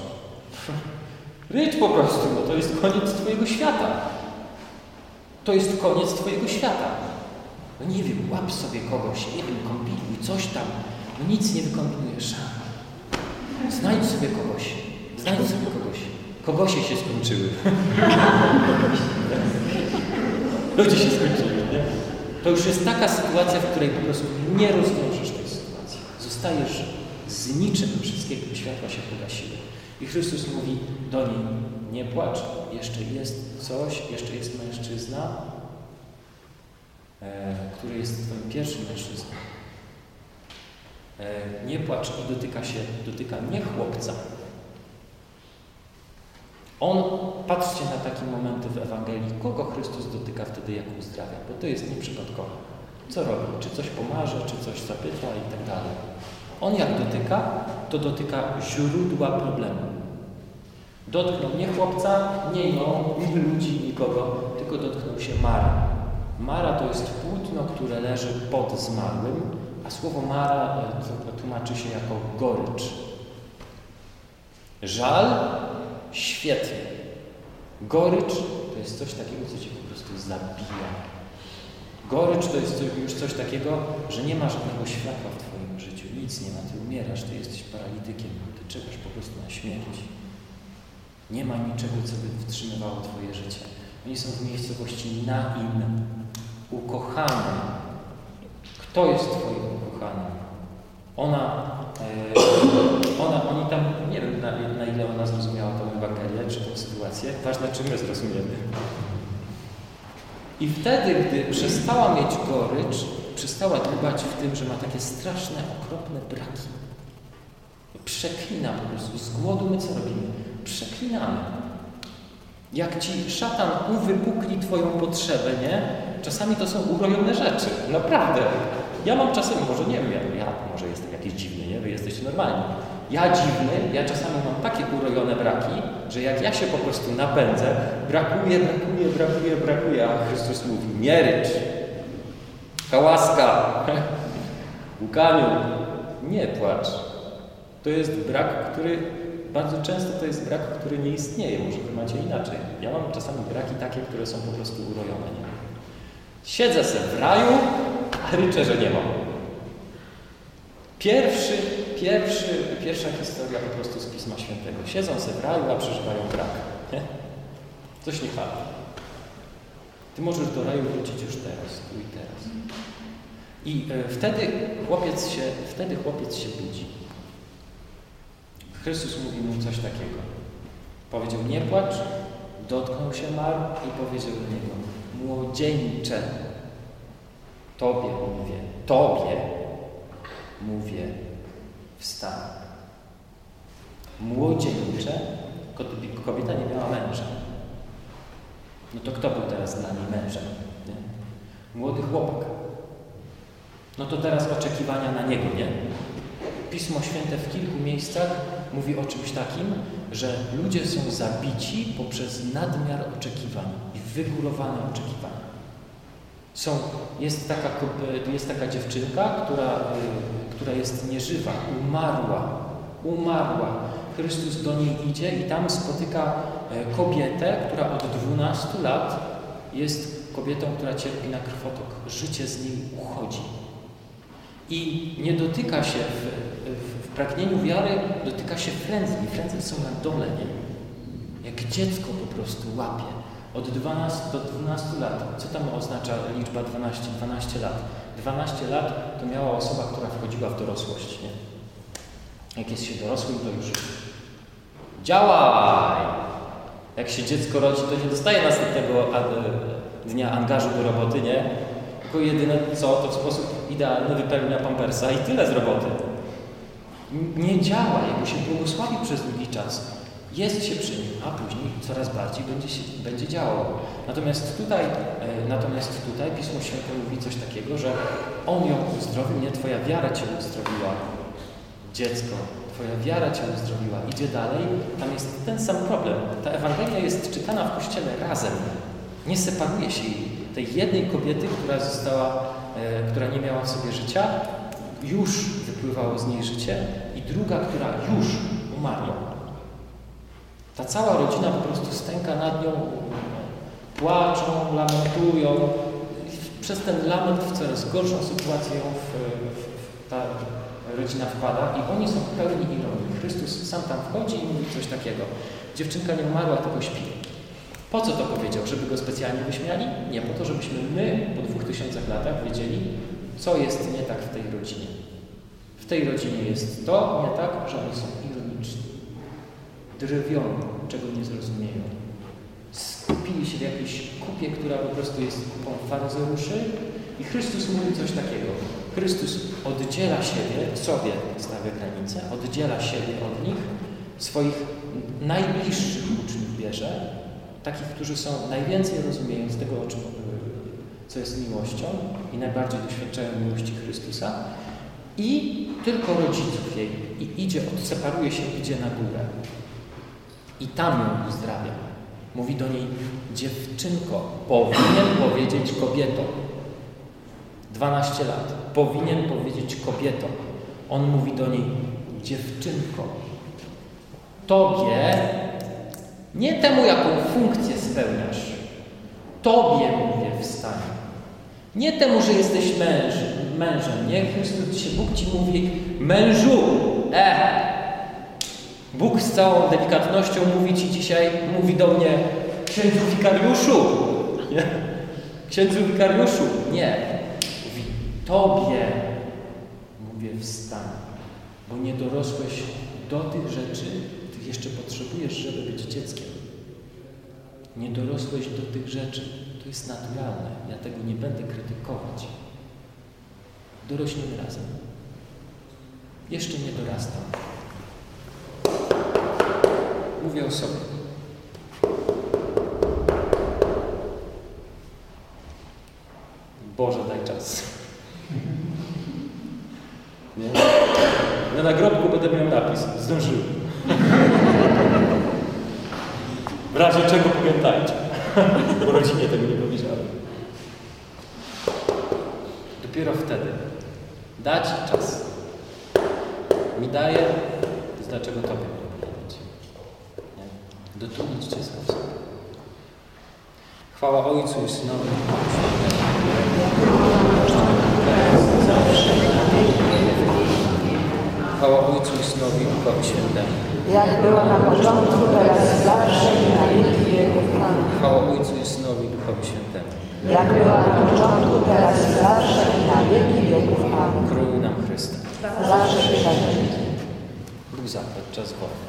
Rycz po prostu, no to jest koniec Twojego świata. To jest koniec Twojego świata. No nie wiem, łap sobie kogoś, nie wiem, kombinuj, coś tam. No nic nie wykombinujesz. Znajdź sobie kogoś. Znajdź sobie kogoś. Kogosie się skończyły. Ludzie się skończyły, nie? To już jest taka sytuacja, w której po prostu nie rozwiążesz tej sytuacji. Zostajesz z niczym, wszystkie światła się pogasiły. I Chrystus mówi do niej, nie płacz, jeszcze jest coś, jeszcze jest mężczyzna, e, który jest twoim pierwszym mężczyzną. E, nie płacz i dotyka się, dotyka nie chłopca. On, patrzcie na takie momenty w Ewangelii, kogo Chrystus dotyka wtedy, jak uzdrawia, bo to jest nieprzypadkowe. Co robi? Czy coś pomarze, czy coś zapyta i tak dalej. On jak dotyka, to dotyka źródła problemu. Dotknął nie chłopca, nie ją, nie ludzi, nikogo, tylko dotknął się Mary. Mara to jest płótno, które leży pod zmarłym, a słowo Mara e, tłumaczy się jako gorycz. Żal? Świetnie. Gorycz to jest coś takiego, co cię po prostu zabija. Gorycz to jest już coś takiego, że nie ma żadnego światła w Twoim życiu, nic nie ma, Ty umierasz, Ty jesteś paralitykiem, Ty czekasz po prostu na śmierć. Nie ma niczego, co by wstrzymywało Twoje życie. Oni są w miejscowości Nain, ukochany. Kto jest Twoim ukochanym? Ona, e, ona, oni tam, na, na ile ona zrozumiała tę Ewangelię, czy tę sytuację, ważne czy my zrozumiemy. I wtedy, gdy przestała mieć gorycz, przestała dbać w tym, że ma takie straszne, okropne braki. Przeklina po prostu. Z głodu my co robimy? Przeklinamy. Jak ci szatan uwypukli Twoją potrzebę, nie? Czasami to są urojone rzeczy. Naprawdę. Ja mam czasem, może nie wiem, ja, ja może jestem jakiś dziwny, nie? Wy jesteście normalni. Ja dziwny, ja czasami mam takie urojone braki, że jak ja się po prostu napędzę, brakuje, brakuje, brakuje, brakuje, a Chrystus mówi, nie rycz, hałaska, łukaniu, nie płacz. To jest brak, który bardzo często to jest brak, który nie istnieje. Może wy macie inaczej. Ja mam czasami braki takie, które są po prostu urojone. Nie? Siedzę se w raju, a ryczę, że nie mam. Pierwszy, pierwszy, pierwsza historia po prostu z Pisma Świętego. Siedzą se w raju, a przeżywają brak. Nie? Coś nie fajnie. Ty możesz do raju wrócić już teraz, tu i teraz. I e, wtedy chłopiec się, wtedy chłopiec się budzi. Chrystus mówi mu coś takiego. Powiedział, nie płacz, dotknął się Mar i powiedział do niego, młodzieńcze, Tobie mówię, Tobie mówię, wstań. Młodzieńcze, kobieta nie miała męża. No to kto był teraz dla niej mężem? Nie? Młody chłopak. No to teraz oczekiwania na niego, nie? Pismo Święte w kilku miejscach mówi o czymś takim, że ludzie są zabici poprzez nadmiar oczekiwań i wygórowane oczekiwania. Są, jest, taka, jest taka dziewczynka, która, y, która jest nieżywa, umarła, umarła. Chrystus do niej idzie i tam spotyka e, kobietę, która od 12 lat jest kobietą, która cierpi na krwotok. Życie z niej uchodzi. I nie dotyka się w, w, w pragnieniu wiary, dotyka się frędzli. Frędzle są na dole, nie? Jak dziecko po prostu łapie. Od 12 do 12 lat. Co tam oznacza liczba 12? 12 lat. 12 lat to miała osoba, która wchodziła w dorosłość, nie? Jak jest się dorosłym, to już działaj! Jak się dziecko rodzi, to nie dostaje następnego dnia angażu do roboty, nie? Tylko jedyne co, to w sposób idealny wypełnia pampersa i tyle z roboty. Nie działa, jakby się błogosławi przez długi czas. Jest się przy nim, a później coraz bardziej będzie, się, będzie działał. Natomiast tutaj, e, natomiast tutaj Pismo Święte mówi coś takiego, że On ją uzdrowił, nie Twoja wiara Cię uzdrowiła. Dziecko, Twoja wiara Cię uzdrowiła. Idzie dalej, tam jest ten sam problem. Ta Ewangelia jest czytana w Kościele razem. Nie separuje się jej tej jednej kobiety, która została, e, która nie miała w sobie życia, już wypływało z niej życie i druga, która już umarła. Ta cała rodzina po prostu stęka nad nią, płaczą, lamentują. Przez ten lament w coraz gorszą sytuację w, w, ta rodzina wpada i oni są pełni ironii. Chrystus sam tam wchodzi i mówi coś takiego. Dziewczynka nie umarła, tylko śpi. Po co to powiedział? Żeby go specjalnie wyśmiali? Nie, po to, żebyśmy my po dwóch tysiącach latach wiedzieli, co jest nie tak w tej rodzinie. W tej rodzinie jest to nie tak, że oni są drewioną, czego nie zrozumieją. Skupili się w jakiejś kupie, która po prostu jest kupą faryzeuszy i Chrystus mówi coś takiego. Chrystus oddziela siebie, sobie stawia granicę, oddziela siebie od nich, swoich najbliższych uczniów bierze, takich, którzy są najwięcej rozumieją z tego, o czym, co jest miłością i najbardziej doświadczają miłości Chrystusa i tylko rodziców jej i idzie, odseparuje się, idzie na górę i tam ją uzdrawia. Mówi do niej, dziewczynko, powinien powiedzieć kobieto. 12 lat. Powinien powiedzieć kobieto. On mówi do niej, dziewczynko, tobie, nie temu, jaką funkcję spełniasz, tobie mówię wstań. Nie temu, że jesteś męż, mężem. Nie Chrystus się, Bóg ci mówi, mężu, e, Bóg z całą delikatnością mówi Ci dzisiaj, mówi do mnie, księdzu wikariuszu. Nie? Księdzu wikariuszu. Nie. Mówi, Tobie mówię wstań, bo nie dorosłeś do tych rzeczy, których jeszcze potrzebujesz, żeby być dzieckiem. Nie dorosłeś do tych rzeczy. To jest naturalne. Ja tego nie będę krytykować. Dorośniemy razem. Jeszcze nie dorastam. Mówię sobie. Boże, daj czas. Nie? Na nagrobku będę miał napis. Zdążyłem. W razie czego pamiętajcie. Bo rodzinie tego nie powiedziałem. Dopiero wtedy dać czas. Mi daje, dlaczego Tobie nie powiedzieć. Nie? Dotulić Cię. Chwała Ojcu i Synowi. Chwała Ojcu i Synowi i Duchowi Świętemu.
jak było na początku, teraz zawsze i na wieki wieków.
Chwała Ojcu i Synowi i Duchowi Świętemu.
Jak było na początku, teraz zawsze i na wieki wieków. Amen.
Króluj nam.
Zawsze i na wieki.
Bóg zapłać czas wolny.